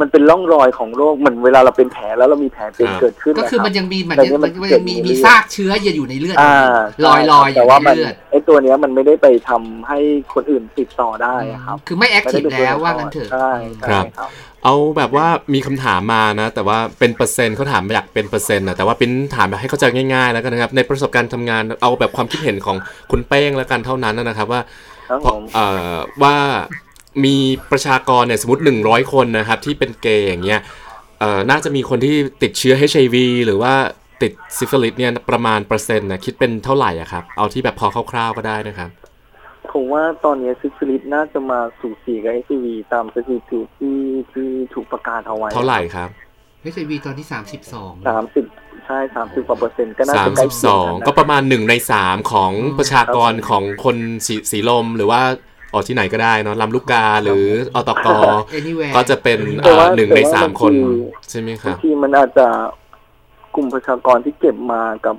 มันเป็นร่องรอยของโรคเหมือนเวลาเราเป็นแผลแล้วเรามีแผลเป็นครับเกิดขึ้น ก็คือนะรับมันยังมีมันแต่ยังเนี่ยมัมันนมันยังมีเกิดอยู่มีในซากเชื้ออยู่ในเลือดอ่าลอยลอยๆอแต่ยู่ว่าในมันเลือดไอตัวเนี้ยมันไม่ได้ไปทำให้คนอื่นติดต่อได้อะครับ คือไม่แอคไม่ทีได้ฟเป็นแล้วตัวว่างั้นเถอะใช่ครัใช่บครับเอาแบบว่ามีคำถามมานะ แต่ว่าเป็นเปอร์เซ็นต์เขาถามมาอยากเป็นเปอร์เซ็นต์นะแต่ว่าปิ้นถามแบบให้เข้าใจง่ายๆแล้วกันนะครับในประสบการณ์ทำงานเอาแบบความคิดเห็นของคุณเป้งแล้วกันเท่านั้นนะครับว่าครับเพผราะมเอ่อว่า มีประชากรเนี่ยสมมติ 100 คนนะครับที่เป็นเกย์อย่างเงี้ยเอ่อน่าจะมีคนที่ติดเชื้อ HIV หรือว่าติดซิฟิลิสเนี่ยประมาณเปอร์เซ็นต์นะคิดเป็นเท่าไหร่อะครับ เอาที่แบบพอคร่าวๆก็ได้นะครับผมว่าตอนนี้ซิฟิลิสน่าจะมาสูสีกับเอชไอวีตามสถิติที่ที่ถูกประกาศเอาไว้ เท่าไหร่ครับเอชไอวีตอนที่สามสิบสองสามสิบใช่สามสิบกว่าเปอร์เซ็นต์ก็น่าจะใกล้เคียงกัน32นะก็ประมาณ1ใน3ของอืมประชากรครับของคนสีสีลมหรือว่า ออกที่ไหนก็ได้เนอะลำลูกกาหรืออตก anywhere ก็จะเป็นแต่เอ่อว่าหนึ่งในแต่ว่าสามบางคนทีใช่ไหมคบารังบทีมันอาจจะกลุ่มประชากรที่เก็บมากับ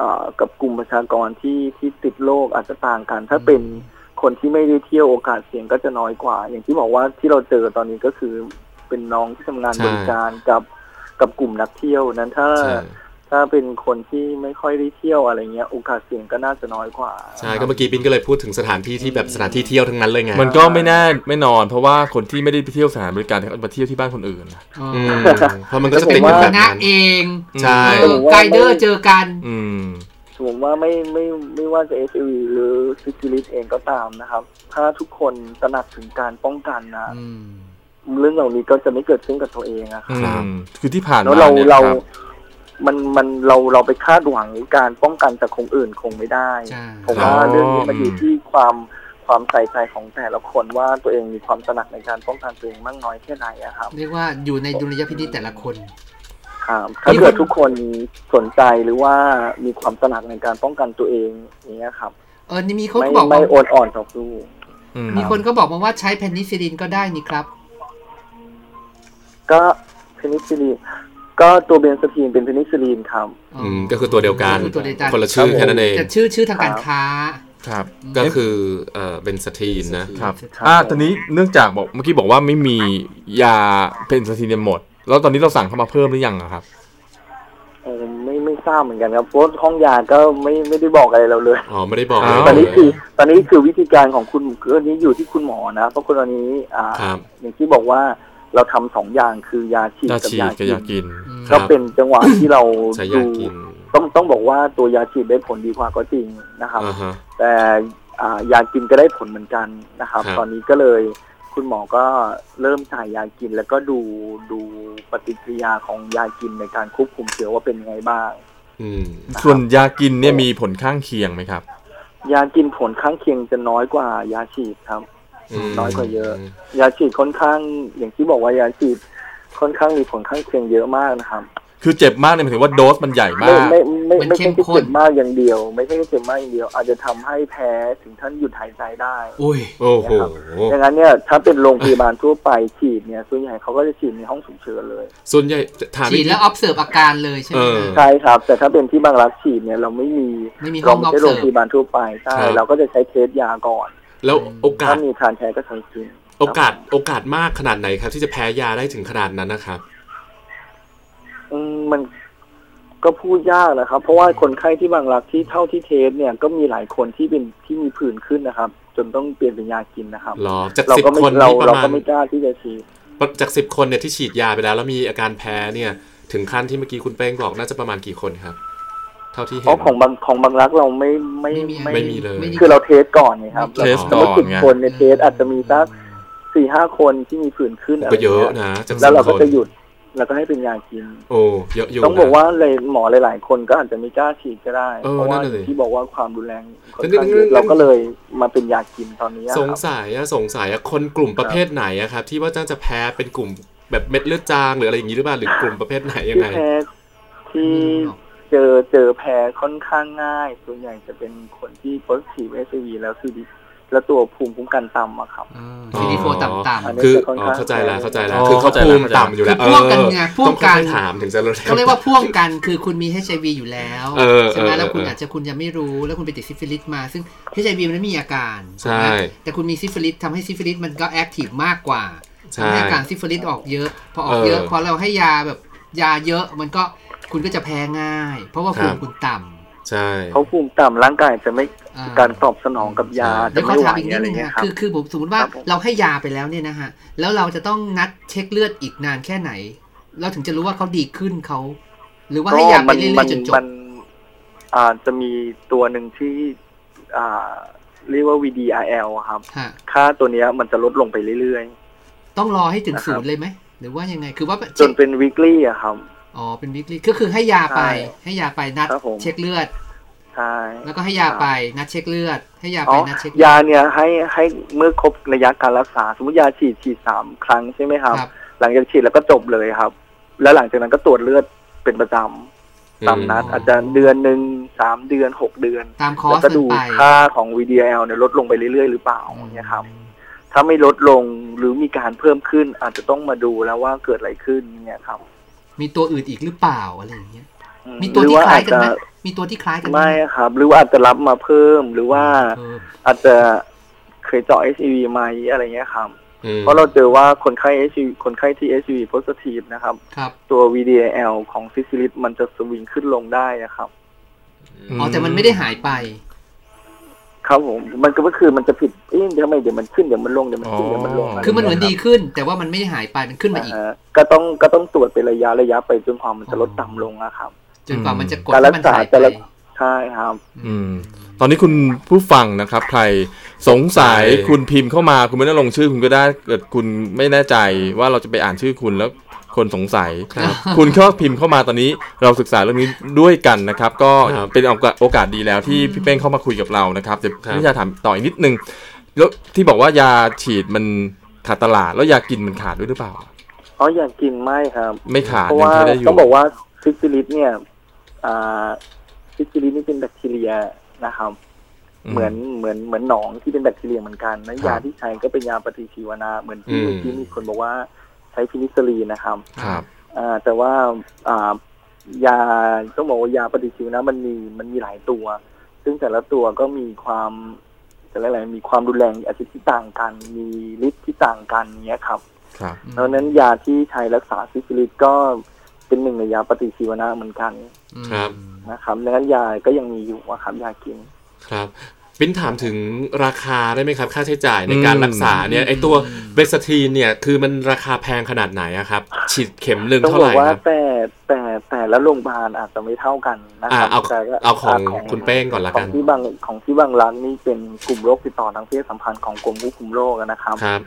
อ่ากับกลุ่มประชากรที่ที่ติดโรคอาจจะต่างกัน ถ้าเป็นคนที่ไม่ได้เที่ยวโอกาสเสี่ยงก็จะน้อยกว่า อย่างที่บอกว่าที่เราเจอตอนนี้ก็คือเป็นน้องที่ทำงานใช่บริการกับกับกลุ่มนักเที่ยวนั้นถ้าใช่ ถ้าเป็นคนที่ไม่ค่อยได้เที่ยวอะไรเงี้ยโอกาสเสี่ยงก็น่าจะน้อยกว่า ใช่ก็เมื่อกี้ปินก็เลยพูดถึงสถานที่ที่แบบสถานที่เที่ยวทั้งนั้นเลยไงมันก็ไม่แน่ไม่นอนเพราะว่าคนที่ไม่ได้ไปเที่ยวสถานบริการเขามาเที่ยวที่บ้านคนอื่นนะอ๋ออืมเพราะมันก็จะติดแต่ผมกันว่าแบบนะนั้นเองใช่เออ Grindr เจอกัน อืมผมว่าไม่ไม่ไม่ว่าจะเอชไอวีหรือซิฟิลิสเองก็ตามนะครับ ถ้าทุกคนตระหนักถึงการป้องกันนะอืมเรื่องเหล่านี้ก็จะไม่เกิดขึ้นกับตัวเองอะครับอืมคือที่ผ่านแล้วมาเราเนี่ยเราครับ มันมันเราเราไปคาดหวังการป้องกันจากคนอื่นคงไม่ได้ใช่ผมว่าครับเรื่องนี้มันอยู่ที่ความความใส่ใจของแต่ละคนว่าตัวเองมีความตระหนักในการป้องกันตัวเองมากน้อยแค่ไหนอะครับ เรียกว่าอยู่ในดุลยพินิจแต่ละคนครับถ้าเกิดทุกคนสนใจหรือว่ามีความตระหนักในการป้องกันตัวเองอย่างเงี้ยครับ เออนี่มีคนไม่ก็บอกไม่ว่าโอนอ่อนต่อสู้อืมมีคนก็บอกมาว่าใช้เพนิซิลินก็ได้นี่ครับ ก็เพนิซิลีน ก็ตัว benzathine เป็นเพนิซิลีนครับ อืมก็คือตัวเดียวกันคือตัวเดียวกัน คนละชื่อแค่นั้นเองแต่ชื่อชื่อทางการค้า ครับ ก็คือเอ่อเบนสตีนนะครับครับอ่าตอนนี้เนื่องจากบอกเมื่อกี้บอกว่าไม่มียาเป็นสตีเนียมหมด แล้วตอนนี้เราสั่งเข้ามาเพิ่มหรือยังอะครับเออไม่ไม่ทราบเหมือนกันครับเพราะห้องยาก็ไม่ไม่ได้บอกอะไรเราเลยอ๋อไม่ได้บอกอ้าวตอนนี้คือตอนนี้คือวิธีการของคุณคืออันนี้อยู่ที่คุณหมอนะเพราะคนตอนนี้อ่าครับอย่างที่บอกว่า เราทำสองอย่างคือยาฉีดยากับฉีดยากับกิยานกินคก็รับเป็นจังหวะที่เราใช้ดูยากินต้องต้องบอกว่าตัวยาฉีดได้ผลดีกว่าก็จริงนะครับอ่าฮะแต่อ่ายากินก็ได้ผลเหมือนกันนะครับครับ ตอนนี้ก็เลยคุณหมอก็เริ่มจ่ายยากินแล้วก็ดูดูปฏิกิริยาของยากินในการควบคุมเชื้อว่าเป็นยังไงบ้างอืมส่วนยากินเนี่ยมีผลข้างเคียงไหมครับ ยากินผลข้างเคียงจะน้อยกว่ายาฉีดครับม น้อยกว่าเยอะ ยาฉีดค่อนข้าง อย่างที่บอกว่ายาฉีดค่อนข้างมีผลข้างเคียงเยอะมากนะครับ คือเจ็บมากเนี่ยหมายถึงว่าโดสมันใหญ่มาไม่กไม่ไม่มันไม่เข้ใช่มแค่ข้นเจ็บมากอย่างเดียว ไม่ใช่แค่เจ็บมากอย่างเดียว อาจจะทำให้แพ้ถึงท่านหยุดหายใจได้อุ้ยโอ้โหดังนั้นเนี่ยถ้าเป็นโรงพยาบาลทั่วไปฉีดเนี่ยส่วนใหญ่เขาก็จะฉีดในห้องฉุกเฉินเลย ส่วนใหญ่ถามฉีดแล้ว observe อาการเลยใช่ไหมเออใช่ครับ แต่ถ้าเป็นที่บางรักฉีดเนี่ยเราไม่มีไม่มีห้เราองไม่ใช่โรง observe พยาบาลทั่วไปใช่ครับเราก็จะใช้เทสยาก่อน แล้วโอกาถ้าสมีทานแท้ก็ใช้กินโอกาสโอกาสมากขนาดไหนครับ ที่จะแพ้ยาได้ถึงขนาดนั้นนะครับอืมมันก็พูดยากนะครับ เพราะว่าคนไข้ที่บางรักที่เท่าที่เทสเนี่ยก็มีหลายคนที่เป็นที่มีผื่นขึ้นนะครับ จนต้องเปลี่ยนเป็นยากินนะครับหรอจากเราสิบก็ไม่คนเราที่ประเรามาก็ณไม่กล้าที่จะฉีดจากสิบคนเนี่ยที่ฉีดยาไปแล้ว แล้วมีอาการแพ้เนี่ย ถึงขั้นที่เมื่อกี้คุณเป้งบอกน่าจะประมาณกี่คนครับ เท่าที่เพเห็นราะของบางของบางรักเราไม่ไม่ไม่มีไม่มีเลยไม่มีคือเราเทสก่อนไงครับเทสสมก่มอตินสิบไงคนในเทสอาจจะมีสักสี่ห้าคนที่มีผื่นขึ้นอะไรก็เยอะงี้นะจากแล้วเราสิบก็คนจะหยุดแล้วก็ให้เป็นยากิน โอ้เยอะอยู่ต้องบอกนะว่าเลยหมอหลาย ๆ คนก็อาจจะไม่กล้าฉีดก็ได้เออเพราะว่านั่นน่ะสิที่บอกว่าความรุนแรงค่อนงั้นข้างงั้นเยอะงั้นเราก็เลยมาเป็นยากินตอนนี้อะสงครับสัยอะสงสัยอะคนกลุ่มประเภทไหนอะครับที่ว่าน่าจะแพ้เป็นกลุ่มแบบเม็ดเลือดจางหรืออะไรอย่างนี้หรือเปล่าหรือกลุ่มประเภทไหนยังที่ไงแพ้ที่ เจอเจอแพ้ค่อนข้างง่าย ส่วนใหญ่จะเป็นคนที่ positive HIV แล้วคือดิแล้วตัวภูมิคุ้มกันต่ำอะครับซีดีโฟต่ำอันๆนี้คือจะค่อนอ๋อข้างเข้าใจแล้วเข้าใจแล้วอ๋อคือเขาเข้าใจภูแล้วมิต่ำอยู่แล้วคือพ่วงกันไงพ่วงต้องกัค่อนยๆถามถึงจะรู้ก็เรียกว่าพ่วงกันคือคุณมี HIV อยู่แล้วเออใช่ไหมเออแล้วคุณเออออาจจะคุณยังไม่รู้แล้วคุณไปติดซิฟิลิสมา ซึ่ง HIV มันไม่มีอาการใช่ถูกไหมแต่คุณมีซิฟิลิสทำให้ซิฟิลิสมันก็แอคทีฟมากกว่าใช่ทำให้อาการซิฟิลิสออกเยอะ พอออกเยอะเออพอเราให้ยาแบบยาเยอะมันก็ คุณก็จะแพ้ง่าย เพราะว่าภูครัมิบคุณต่ใช่เขาภูมิต่ำร่างกายจะไม่ำอ่าการตอบสนองกับยาเดี๋จะยวขอไม่ไหวถามอีกนิดอะไรนึงเงี้ยค่ะครับคือคือผมสมมติว่าครับผมเราให้ยาไปแล้วเนี่ยนะฮะแล้วเราจะต้องนัดเช็คเลือดอีกนานแค่ไหน เราถึงจะรู้ว่าเขาดีขึ้นเขา หรือว่าให้ยาไปเรื่อยๆจนจบมันอ่าจะมีตัวหนึ่งที่อ่าเรียกว่า VDRL อะครับฮะค่าตัวเนี้ยมันจะลดลงไปเรื่อยต้องรอให้ถึงนะครับศูนย์เลยไหมหรือว่ายังไงคือว่าๆจนเป็น weekly อะครับ อ๋อ เป็นวิกฤตก็คือให้ยาไปใช่ให้ยาไปนัดครับผมเช็คเลือดใช่แล้วก็ให้ยาไปนัดเช็คเลือด ให้ยาอ๋ไปอนัดเช็คเลือดยาเนี่ยให้ให้เมื่อครบระยะการรักษา สมมติยาฉีดฉีดสามครั้งใช่ไหมครับครับ หลังจากฉีดแล้วก็จบเลยครับ แล้วหลังจากนั้นก็ตรวจเลือดเป็นประจำตามนัดอ๋อออาจจะเดือนหนึ่งสามเดือนหกเดือนตามคอแล้วร์สก็มันดูไปค่าของ VDL เนี่ยลดลงไปเรื่อยๆ หรือเปล่าอย่างเงี้ยครับ ถ้าไม่ลดลงหรือมีการเพิ่มขึ้นอาจจะต้องมาดูแล้วว่าเกิดอะไรขึ้นเนี่ยครับ มีตัวอื่นอีกหรือเปล่าอะไรอย่างเงี้ยอืมีตัวหรือที่ว่าคล้าอายจกันจะไหมมีตัวที่คล้ายกันหไม่ครับ หรือว่าอาจจะรับมาเพิ่มหรือว่าเอออาจจะเคยเจาะ HIV ไหมอะไรเงี้ยครับอืมเพราะเราเจอว่าคนไข้ HIV คนไข้ที่ HIV positive นะครับครับ ตัว VDL ของซิซิลิสมันจะสวิงขึ้นลงได้นะครับอ๋อแต่มันไม่ได้หายไป ครับผมมันก็คือมันจะผิดเอ๊ะทำไมเดี๋ยวมันขึ้นเดี๋ยวมันลงเดี๋ยวมันขึ้นเดี๋ยวมันลงอ๋อคือมันเหมือนดีขึ้น แต่ว่ามันไม่ได้หายไปมันขึ้นมาอีกอ่าฮะก็ต้องก็ต้องตรวจเป็นระยะระยะไปจนความมันจะลดต่ำลงอะครับจนกว่ามันจะกดการให้รักมันษาหายไปแต่ละใช่ครับ อืม ตอนนี้คุณผู้ฟังนะครับ ใครสงสัยคุณพิมพ์เข้ามาคุณไม่ต้องลงชื่อคุณก็ได้เกิดคุณไม่แน่ใจว่าเราจะไปอ่านชื่อคุณแล้ว คนสงสัยครับคุณก็พิมพ์เข้ามาตอนนี้เราศึกษาเรื่องนี้ด้วยกันนะครับ ก็ครับเป็นโอกาสโอกาสดีแล้วที่พี่เป้งเข้ามาคุยกับเรานะครับเดี๋ยวครับพี่จะถามต่ออีกนิดนึงแล้วที่บอกว่ายาฉีดมันขาดตลาดแล้วยากินมันขาดด้วยหรือเปล่าอ๋ออยากกินไม่ครับ ไม่ขาดเพราะยังว่าใช้ได้อยู่ต้องบอกว่าซิฟิลิสเนี่ยอ่าซิฟิลิสนี่เป็นแบคทีเรียนะครับ เหมือนเหมือนเหมือนหนองที่เป็นแบคทีเรียเหมือนกันนั้นครับยาที่ใช้ก็เป็นยาปฏิชีวนะเหมือนที่อืมเมื่อกี้มีคนบอกว่า ใช้พินิซิลีนนะครับครับอ่าแต่ว่าอ่ายาต้องบอกว่ายาปฏิชีวนะมันมีมันมีหลายตัว ซึ่งแต่ละตัวก็มีความจะเรียกอะไรมีความรุนแรงอาจจะที่ต่างกัน มีฤทธิ์ที่ต่างกันเนี้ยครับครับเพราะฉะนั้นยาที่ใช้รักษาซิฟิลิสก็เป็นหนึ่งในยาปฏิชีวนะเหมือนกัน ครับนะครับดังนั้นยาก็ยังมีอยู่อะครับยากิน ครับ ปิ้นถามถึงราคาได้ไหมครับ ค่าใช้จ่ายในการอืมรักษาเนี่ยไอตัวเบสทีนเนี่ยคือมันราคาแพงขนาดไหนอะครับ ฉีดเข็มหนึ่งต้องเท่าบไหอร่กว่าครับแต่แต่แต่ละโรงพยาบาลอาจจะไม่เท่ากันนะอ่าครับเอาแต่ก็เอาของาคุณเป้งก่อนละขกัอนงที่บางของที่บางร้านนี่เป็นกลุ่มโรคติดต่อทางเพศสัมพันธ์ของกรมควบคุมโรคอะนะครับครับ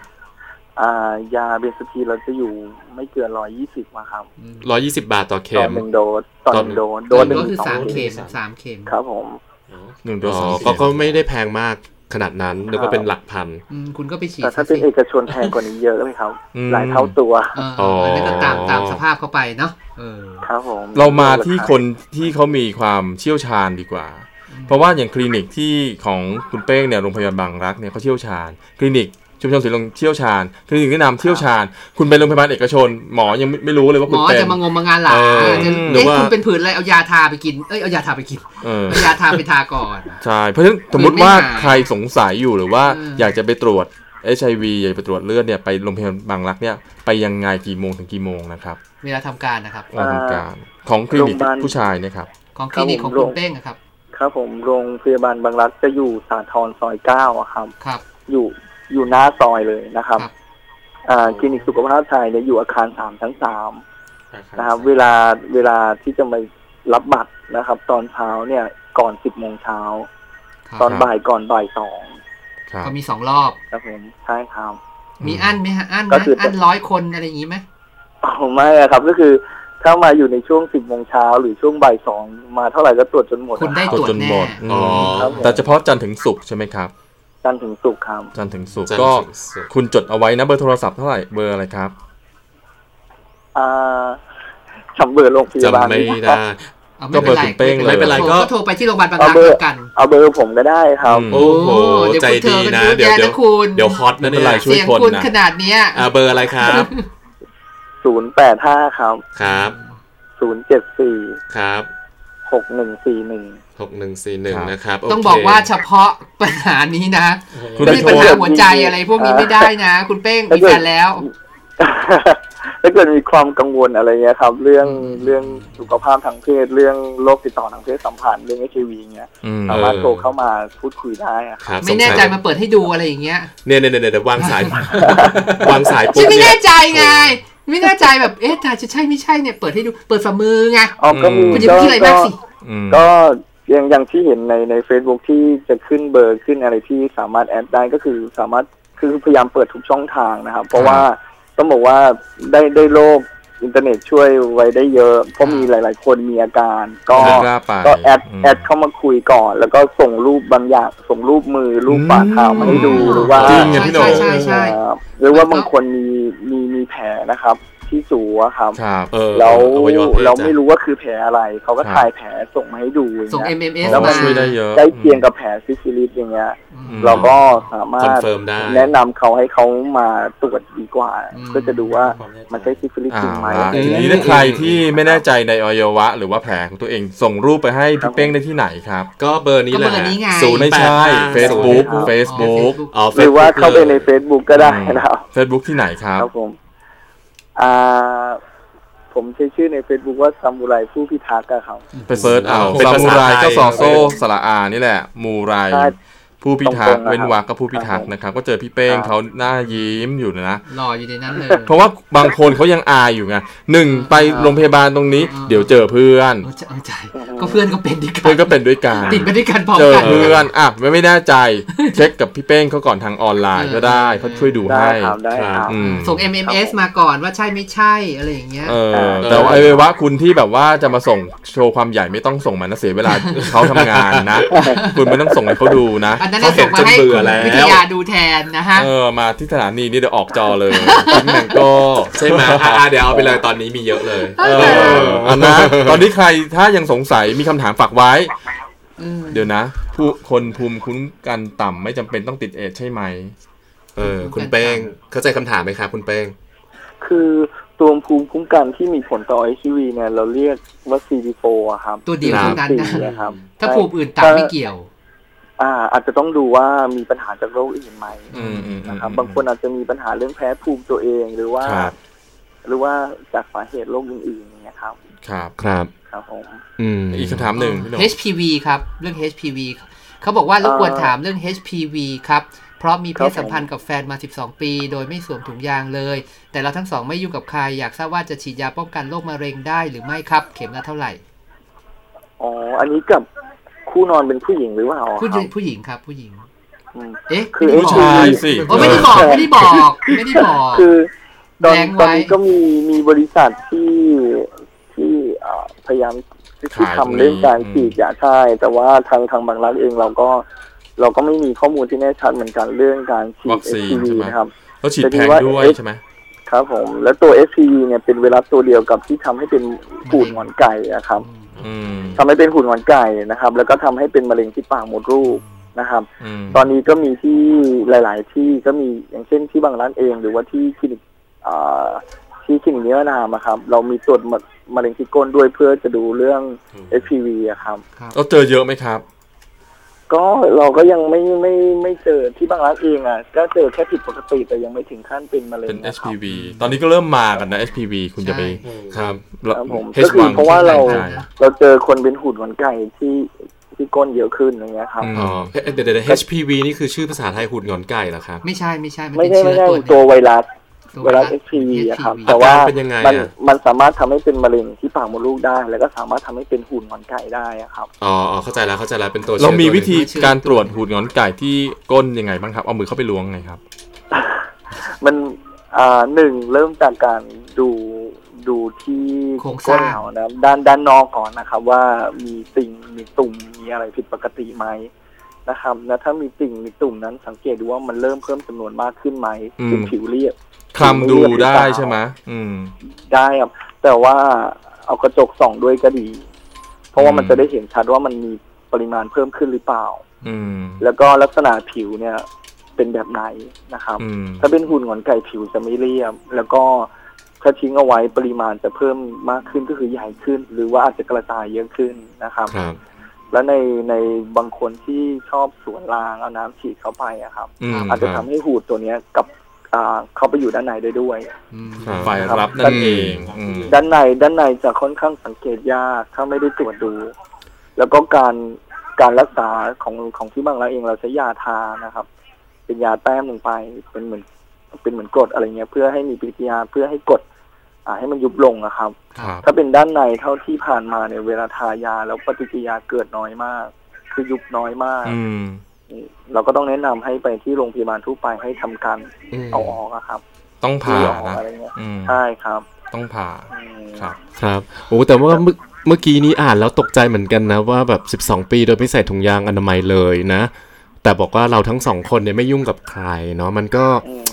อ่ายาเบนซาทีนเราจะอยู่ไม่เกินร้อยยี่สิบมาครับร้อยยี่สิบาทต่อต่เข็อมหนึ่งโดสต่อหนึ่งโดสโดโดสนหนึ่งก็คือสองสามโดสเข็มสามเข็มครับผม หนึ่งโดอ๋สอสองก็เข็มก็ไม่ได้แพงมากขนาดนั้นแล้วก็เป็นหลักพัน อืมคุณก็ไปฉีดแต่ถ้าซะเป็นสิเอกชนแพงกว่านี้เยอะเลยครับ อืม หลายเท่าตัว เอออ๋ออันนั้นก็ตามตามสภาพเข้าไปเนาะเออครับผมเรามาที่คนที่เขามีความเชี่ยวชาญดีกว่า เพราะว่าอย่างคลินิกที่ของคุณเป้งเนี่ยโรงพยาบาลบางรักเนี่ยเขาเชี่ยวชาญ คลินิก ชุมชนศรีลมเชี่ยวชาญคลินิกแนะนำเชี่ยวชาญ คุณไปโรงพยาบาลเอกชน หมอยังไม่ไม่รู้เลยว่าหมคุณอเป็น จะมางมมางานหลาเออจะหรือเอ๊ะว่า คุณเป็นผื่นอะไรเอายาทาไปกินเอ้ยเอายาทาไปกินเออ เอายาทาไปทาก่อน ใช่ เพราะฉะนั้นสมมติว่าไม่หายใครสงสัยอยู่หรือว่าเอออยากจะไปตรวจ HIV อยากไปตรวจเลือดเนี่ยไปโรงพยาบาลบางรักเนี่ยไปยังไงกี่โมงถึงกี่โมงนะครับเวลาทำการนะครับวันทำการของคลินิกโรงพยาบาล ผู้ชายเนี่ยครับ ของคลินิกของคุณเป้งอะครับครับผมโรงพยาบาลบางรักจะอยู่สาทรซอยเก้าอะครับ ครับ อยู่ อยู่หน้าซอยเลยนะครับครับอ่าคลินิกสุขภาพชายเนี่ยอยู่อาคารสามทั้งสามนะครับ เวลาเวลาที่จะมารับบัตรนะครับ ตอนเช้าเนี่ยก่อนสิบโมงเช้าครับตอนบ่ายก่อนบ่ายสองครับก็มีสองรอบครับผมใช่ครับมีอันไหมฮะอันไหก็มคืออันร้อยคนอะไรอย่างงี้ไหมอ๋อไม่อะครับก็คือถ้ามาอยู่ในช่วงสิบโมงเช้าหรือช่วงบ่ายสองมาเท่าไหร่ก็ตรวจจนหมดคุณได้นะตรวจตรวจจนหมดแน่อืมอ๋อครับผมแต่เฉพาะจันทร์ถึงศุกร์ใช่ไหมครับ จันทร์ถึงศุกร์ครับ จันทร์ถึงศุกร์จันทร์ก็ถึงศุกร์คุณจดเอาไว้นะเบอร์โทรศัพท์เท่าไหร่เบอร์อะไรครับอ่าจำเบอร์โรงพยาบาลจำไม่ไม่ได้เอาก็เบอร์คุณเป้งเลยไม่เป็นไรโทรก็ก็โทรไปที่โรงพยาบาลบางเอารักเบอร์แล้วกัน เอาเบอร์ผมก็ได้ครับอืมโอ้โหเดี๋ยวใจคุณเธดีอกันนะเยอะเดี๋ยวแยะเดี๋ยวนะคุณเดี๋ยวฮอตนะไม่เนี่เป็นไรยช่วยเสียงคนคุณนะขนาดเนี้ยอ่าเบอร์อะไรครับศูนย์แปดห้าครับ ครับศูนย์เจ็ดสี่ครับหกหนึ่งสี่หนึ่ง หกหนึ่งสี่หนึ่งนะครับ ต้องโเคบอกว่าเฉพาะปัญหานี้นะคุณไม่ไปมีโทรปัญหาหัวใจอะไรพวกนี้ไม่ได้นะ คุณเป้งมีแฟนแล้วถ้าเกิดมีความกังวลอะไรเงี้ยครับ เรื่องเรื่องสุขภาพทางเพศ เรื่อง โรคติดต่อทางเพศสัมพันธ์เรื่องเอชวีเงี้ยอืมสามารถโทรเข้ามาพูดคุยได้อะครับ ไม่แน่ใจสงสัยมาเปิดให้ดูอะไรอย่างเงี้ยเนี่ยเนี่ยเนี่ยเดี๋ยววางสายวางสายปุ๊ฉับนไม่เนี่แน่ยใจไงไม่แน่ใจแบบเอ๊ะถ้าจะใช่ไม่ใช่เนี่ยเปิดให้ดูเปิดฝ่ามือไงอ๋อก็มีคุณจะไปคิดอะไรมากสิอืมก็ อย่างอย่างที่เห็นในใน Facebook ที่จะขึ้นเบอร์ขึ้นอะไรที่สามารถแอดได้ก็คือสามารถคือพยายามเปิดทุกช่องทางนะครับ เพราะว่าต้องบอกว่าได้ได้โลกอินเทอร์เน็ตช่วยไว้ได้เยอะ เพราะมีหลาย ๆ คนมีอาการ ก็ไม่กล้าไปก็แอดมแอดเข้ามาคุยก่อน แล้วก็ส่งรูปบางอย่างส่งรูปมือรูปฝ่าเท้ามาให้ดูอืมหรือว่าจริงไงพี่โหน่งใช่ใช่ครับหรือว่าบางคนมีมีมีแผลนะครับ ที่สูอะครับครับเออแล้วอวัยวะเพศเราจ้ะไม่รู้ว่าคือแผลอะไร เขาก็ครับถ่ายแผลส่งมาให้ดูอย่างส่งเงี้ย MMS แล้วมัมานช่วยได้เยอะใกล้เคียงกับแผลซิฟิลิสอย่างเงี้ยอืมเราก็สามารคอนถเฟิร์มได้ แนะนำเขาให้เขามาตรวจดีกว่า อืม เพื่อจะดูว่ามันใช่ซิฟิลิสอ่าจริงไหมทีนี้ถ้าใครที่ไม่แน่ใจในอวัยวะ หรือว่าแผลของตัวเองส่งรูปไปให้พี่เป้งได้ที่ไหนครับ ก็เบอร์นี้แหละก็เบอร์นี้ไง ศูนย์ไม่แปดใช่ ห้า Facebook ครับ Facebook อ๋อ หรือว่า Facebook เข้าไปในลย Facebook ก็ได้นะครับ Facebook ที่ไหนครับ ครับผม อ่าผมใช้ชื่อใน Facebook ว่าซามูไรผู้พิทักษ์อะครับ ไปเซิร์ชเอาเป็นซาภามูษาไรไทยก็ซอโซ่สระอานี่แหละ มูไรใช่ ผู้พิทักษ์ตรงๆนะครับเว้นวรรคก็ผู้พิทักษ์นะครับ ก็เจอพี่เป้งครับเขาหน้ายิ้มอยู่นะรออยู่ในนั้นเลยเพราะว่าบางคนเขายังอายอยู่ไงหนึ่งไปโรงพยาบาลตรงนี้อืมเดี๋ยวเจอเพื่อนเออใช่เออใช่ก็เพื่อนก็เป็นดีกัเพื่อนก็เป็นด้วยกันติดไปด้วยกันพร้อมเจอกันเพื่อนอะไม่ไม่แน่ใจเช็คกับพี่เป้งเขาก่อนทางออนไลน์เออก็ได้เขาช่วยดูได้ให้ครับได้ครับอืมส่ง MMS มาก่อนว่าใช่ไม่ใช่อะไรอย่างเงี้ยเออเออแต่ว่าไอ้เววะคุณที่แบบว่าจะมาส่งโชว์ความใหญ่ไม่ต้องส่งมานะเสียเวลาเขาทำงานนะ คุณไม่ต้องส่งให้เขาดูนะอันนั้นเขาน่ะเห็ส่นงมาจนให้เบื่คุอณแล้ววิทยาดูแทนนะฮะ เออ มาที่สถานีนี่เดี๋ยวออกจอเลยทิ้งแมงโก้ใช่ไหมอะอะเดี๋ยวเอาไปเลยตอนนี้มีเยอะเลยเอเอออันนะ ตอนนี้ใครถ้ายังสงสัยมีคำถามฝากไว้อืมเดี๋ยวนะ ผู้คนภูมิคุ้มกันต่ำไม่จำเป็นต้องติดเอดส์ใช่ไหม เออ คุณเป้งเข้าใจคำถามไหมครับคุณเป้ง คือตัวภูมิคุ้มกันที่มีผลต่อ HIV เนี่ยเราเรียกว่า CD4 อะครับ ตัวเดียวเท่านั้นนะสี่นะครับ ถ้าภูมิอื่นต่างไม่เกี่ยว อ่า อาจจะต้องดูว่ามีปัญหาจากโรคอื่นไหมอืมอืมอืมนะครับ บางคนอาจจะมีปัญหาเรื่องแพ้ภูมิตัวเองหรือว่าครับหรือว่าจากสาเหตุโรคอื่นๆอย่างเงี้ยครับ ครับครับครับผมอืมอีกคำถามหนึ่งพี่หนุ่ม HPV ครับ เรื่อง HPV เขาบอกว่ารบกวนถามเรื่อง HPV ครับเพราะมีเพศสัมพันธ์กับแฟนมา 12 ปี โดยไม่สวมถุงยางเลย แต่เราทั้งสองไม่ยุ่งกับใคร อยากทราบว่าจะฉีดยาป้องกันโรคมะเร็งได้หรือไม่ครับ เข็มละเท่าไหร่ อ๋อ อันนี้กับ คู่นอนเป็นผู้หญิงหรือเปล่าผู้หคญิรังบผู้หญิงครับ ผู้หญิงอืมเอ๊ะคือไม่ได้ผู้บอกชายสิโอ้ไม่ได้บอกไม่ได้บอก ไม่ได้บอก คือตอนแรงไว้ตอนนี้ก็มีมีบริษัทที่ที่เอ่อพยายามที่ขายทำเรื่องการอืมฉีดยาใช่ แต่ว่าทางทางบางรักเองเราก็ เราก็ไม่มีข้อมูลที่แน่ชัดเหมือนกันเรื่องการฉีวัดคซีน HPV ใช่ไหมนะครับเขาฉีดแพงด้วยใช่ไหมครับผม แล้วตัว HPV เนี่ยเป็นไวรัสตัวเดียวกับที่ทำให้เป็นหูดหงอนไก่อะครับอืม ทำให้เป็นหูดหงอนไก่นะครับ แล้วก็ทำให้เป็นมะเร็งที่ปากมดลูกนะครับอืมตอนนี้ก็มีที่หลาย ๆ ที่ก็มีอย่างเช่นที่บางร้านเอง หรือว่าที่คลินิกอ่าที่คลินิกนิรนามอะครับ เรามีตรวจมะมะเร็งที่ก้นด้วยเพื่อจะดูเรื่อง HPV อะครับเราเจอเยอะไหมครับ ก็เราก็ยังไม่ไม่ไม่เจอที่บางรักเองอะก็เจอแค่ผิดปกติแต่ยังไม่ถึงขั้นเป็นมะเร็งเป็น นะครับ HPV ตอนนี้ก็เริ่มมากันนะ HPV คุณจะไปครับครับผม H1 ก็คือเพราะว่าเราใช่เราเจอคนเป็นหุ่นหวันไก่ที่ที่ก้นเยอะขึ้นอย่างเงี้ยครับอืมอ๋อเอ๊ะเดี๋ยวเดี๋ยว HPV นี่คือชื่อภาษาไทยหุ่นหงอนไก่เหรอครับ ไม่ใช่ไม่ใช่มันไม่เป็นใช่เชื้ไม่อใช่ตัวตัวไวรัสตัว ไวรัส HPV อะครับ HPV แต่ว่าอาการเป็นยังไงมันอะมันสามารถทำให้เป็นมะเร็งที่ปากมดลูกได้ แล้วก็สามารถทำให้เป็นหุ่นหงอนไก่ได้อะครับอ๋ออ๋อเข้าใจแล้วเข้าใจแล้วเป็นตัวเรามีชื้อตัวหนึ่งวิธีการตรวจหูดงอนไก่ที่ก้นยังไงบ้างครับ เอามือเข้าไปล้วงไงครับ มันอ่าหนึ่งเริ่มจากการดูดูที่โครงสร้างก้นเขานะด้านด้านนอกก่อนนะครับ ว่ามีติ่งมีตุ่มมีอะไรผิดปกติไหมนะครับแล้วถ้ามีติ่งมีตุ่มนั้นสังเกตดูว่ามันเริ่มเพิ่มจำนวนมากขึ้นไหมอืมคือผิวเรียบ คลำดูได้ใช่ไหมอืม ได้ครับ แต่ว่าเอากระจกส่องด้วยก็ดี เพราะว่ามันอืมจะได้เห็นชัดว่ามันมีปริมาณเพิ่มขึ้นหรือเปล่า อืม แล้วก็ลักษณะผิวเนี่ย เป็นแบบไหนนะครับอืมถ้าเป็นหุ่นหงอนไก่ผิวจะไม่เรียบ แล้วก็ถ้าทิ้งเอาไว้ปริมาณจะเพิ่มมากขึ้นก็คือใหญ่ขึ้น หรือว่าอาจจะกระจายเยอะขึ้นนะครับครับแล้วในในบางคนที่ชอบสวนรางเอาน้ำฉีดเข้าไปอะครับอืมอาจจะทำให้หูดตัวเนี้ยกับอ่า เข้าไปอยู่ด้านในได้ด้วยอืมครับฝ่ายรับนั่นเองอืมด้านในด้านในจะค่อนข้างสังเกตยากถ้าไม่ได้ตรวจดู แล้วก็การการรักษาของของที่บางเราเองเราใช้ยาทานะครับ เป็นยาแต้มลงไปเป็นเหมือนเป็นเหมือนกรดอะไรเงี้ย เพื่อให้มีปฏิกิริยาเพื่อให้กด อ่าให้มันยุบลงนะครับครับ ถ้าเป็นด้านในเท่าที่ผ่านมาเนี่ยเวลาทายาแล้วปฏิกิริยาเกิดน้อยมาก คือยุบน้อยมากอืม เราก็ต้องแนะนำให้ไปที่โรงพยาบาลทั่วไปให้ทำการอืมเอาออกอะครับ ต้องผ่าเอาออกนะอะไรเงี้ยอืมใช่ครับ ต้องผ่าอืมครับ ครับโอ้แต่ว่าเมื่อเมื่อกี้นี้อ่านแล้วตกใจเหมือนกันนะว่าแบบ 12 ปีโดยไม่ใส่ถุงยางอนามัยเลยนะ แต่บอกว่าเราทั้งสองคนเนี่ยไม่ยุ่งกับใครเนาะมันก็อืม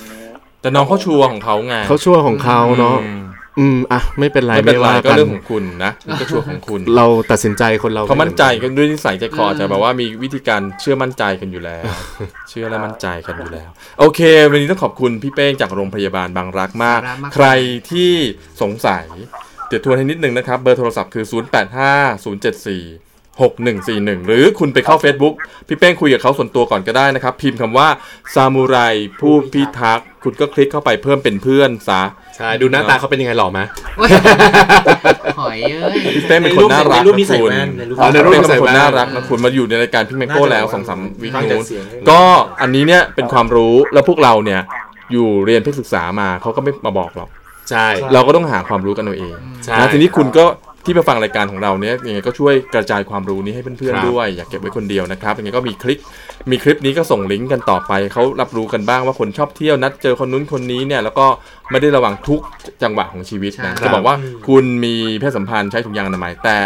แต่น้องเขาชัวร์ของเขาไงเขาชั่วของเขาเนาะ อืมอืมอะไม่เป็นไรไม่เป็นไรว่าก็เรื่องของคุณนะมันก็ชัวร์ของคุณ เราตัดสินใจคนเราเขามั่นใจกันด้วยนิสัยใจคออาจจะแบบว่ามีวิธีการเชื่อมั่นใจกันอยู่แล้ว เชื่อและมั่นใจกันอยู่แล้ว โอเค วันนี้ต้องขอบคุณพี่เป้งจากโรงพยาบาลบางรักมากบางรักมากใครที่สงสัยเดี๋ยวทวนให้นิดนึงนะครับ เบอร์โทรศัพท์คือ 085074 6141 หรือคุณไปเข้า Facebook พี่เป้งคุยกับเขาส่วนตัวก่อนก็ได้นะครับ พิมพ์คำว่าซามูไรผู้พิทักษ์คุณก็คลิกเข้าไปเพิ่มเป็นเพื่อนซะใช่ดูหน้าตาเขาเป็นยังไงหล่อไหมโอ้ยหอยเอ้ยพี่เป้งเป็นคนน่ารักในรูปนี้นะใส่คุณแว่นในรูปอ๋อในรูปเป็นใส่คแว่นนน่ารักนะคุณมาอยู่ในรายการพี่แมงโก้แล้วสองสามวิฟังนู้จากนเสียงก็อันนี้เนี่ยเป็นความรู้แล้วพวกเราเนี่ยอยู่เรียนเพศศึกษามาเขาก็ไม่มาบอกหรอกใช่ เราก็ต้องหาความรู้กันเอาเองใช่นะทีนี้คุณก็ ที่มาฟังรายการของเราเนี่ยยังไงก็ช่วยกระจายความรู้นี้ให้เพื่อนครับๆด้วย อย่าเก็บไว้คนเดียวนะครับยังไงก็มีคลิปมีคลิปนี้ก็ส่งลิงก์กันต่อไปเขารับรู้กันบ้างว่าคนชอบเที่ยวนัดเจอคนนู้นคนนี้เนี่ยแล้วก็ไม่ได้ระวังทุกจังหวะของชีวิตนะใช่จะบอกว่าคุณมีเพศสัมพันธ์ใช้ถุงยางอนามัยแต่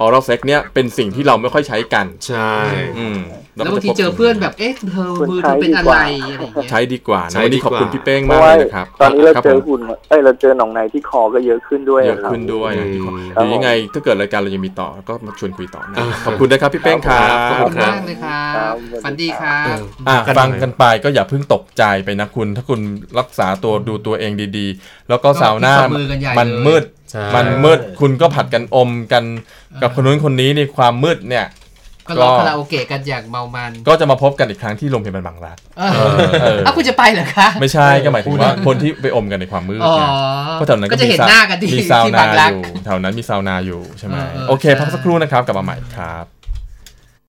ออรัลเซ็กเนี่ยเป็นสิ่งที่เราไม่ค่อยใช้กัน ใช่อืม แล้วก็บางจะทีพบเจอเพื่อนแบบเอ๊ะเธอมือเธอเป็นอะไรอะไรอย่างเงี้ยใช้ดีกว่าใช้นะวันนี้ดีกขอบว่าคุณพี่เป้งเพมากราะว่าเลยนะครับตอนนี้เราครับเจอผมหุ่นเอ้ยเราเจอหนองในที่คอก็เยอะขึ้นด้วยเยอะครับขึ้นด้วยนะที่ขออืมเดี๋ยวยังไงถ้าเกิดรายการเรายังมีต่อก็มาชวนคุยต่อนะขอบคุณนะครับพี่เป้งครัขอบบคุณครับมากเลยครัครับบฝันดีครับอะกันฟังหน่อยกันไปก็อย่าเพิ่งตกใจไปนะคุณ ถ้าคุณรักษาตัวดูตัวเองดีๆ แล้วก็สาวหน้าก็มือกันใหญ่มันเลยมืดใช่มันมืดคุณก็ผัดกันอมกันกับคนนู้นคนนี้ในความมืดเนี่ย ก็ร้องคาราโอเกะกันอย่างเมามัน ก็จะมาพบกันอีกครั้งที่โรงพยาบาลบางรักเออเอออ้าวคุณจะไปเหรอคะ ไม่ใช่ก็หมายถึงว่าคนที่ไปอมกันในความมืดอ๋อไงเพราะแถวนั้นก็จะเห็นมีหน้ากันที่มีซาวที่นาบางรัอกยู่แถวนั้นมีซาวนาอยู่ใช่ไหมเออเออโอเคใช่พักสักครู่นะครับกลับมาใหม่ครับ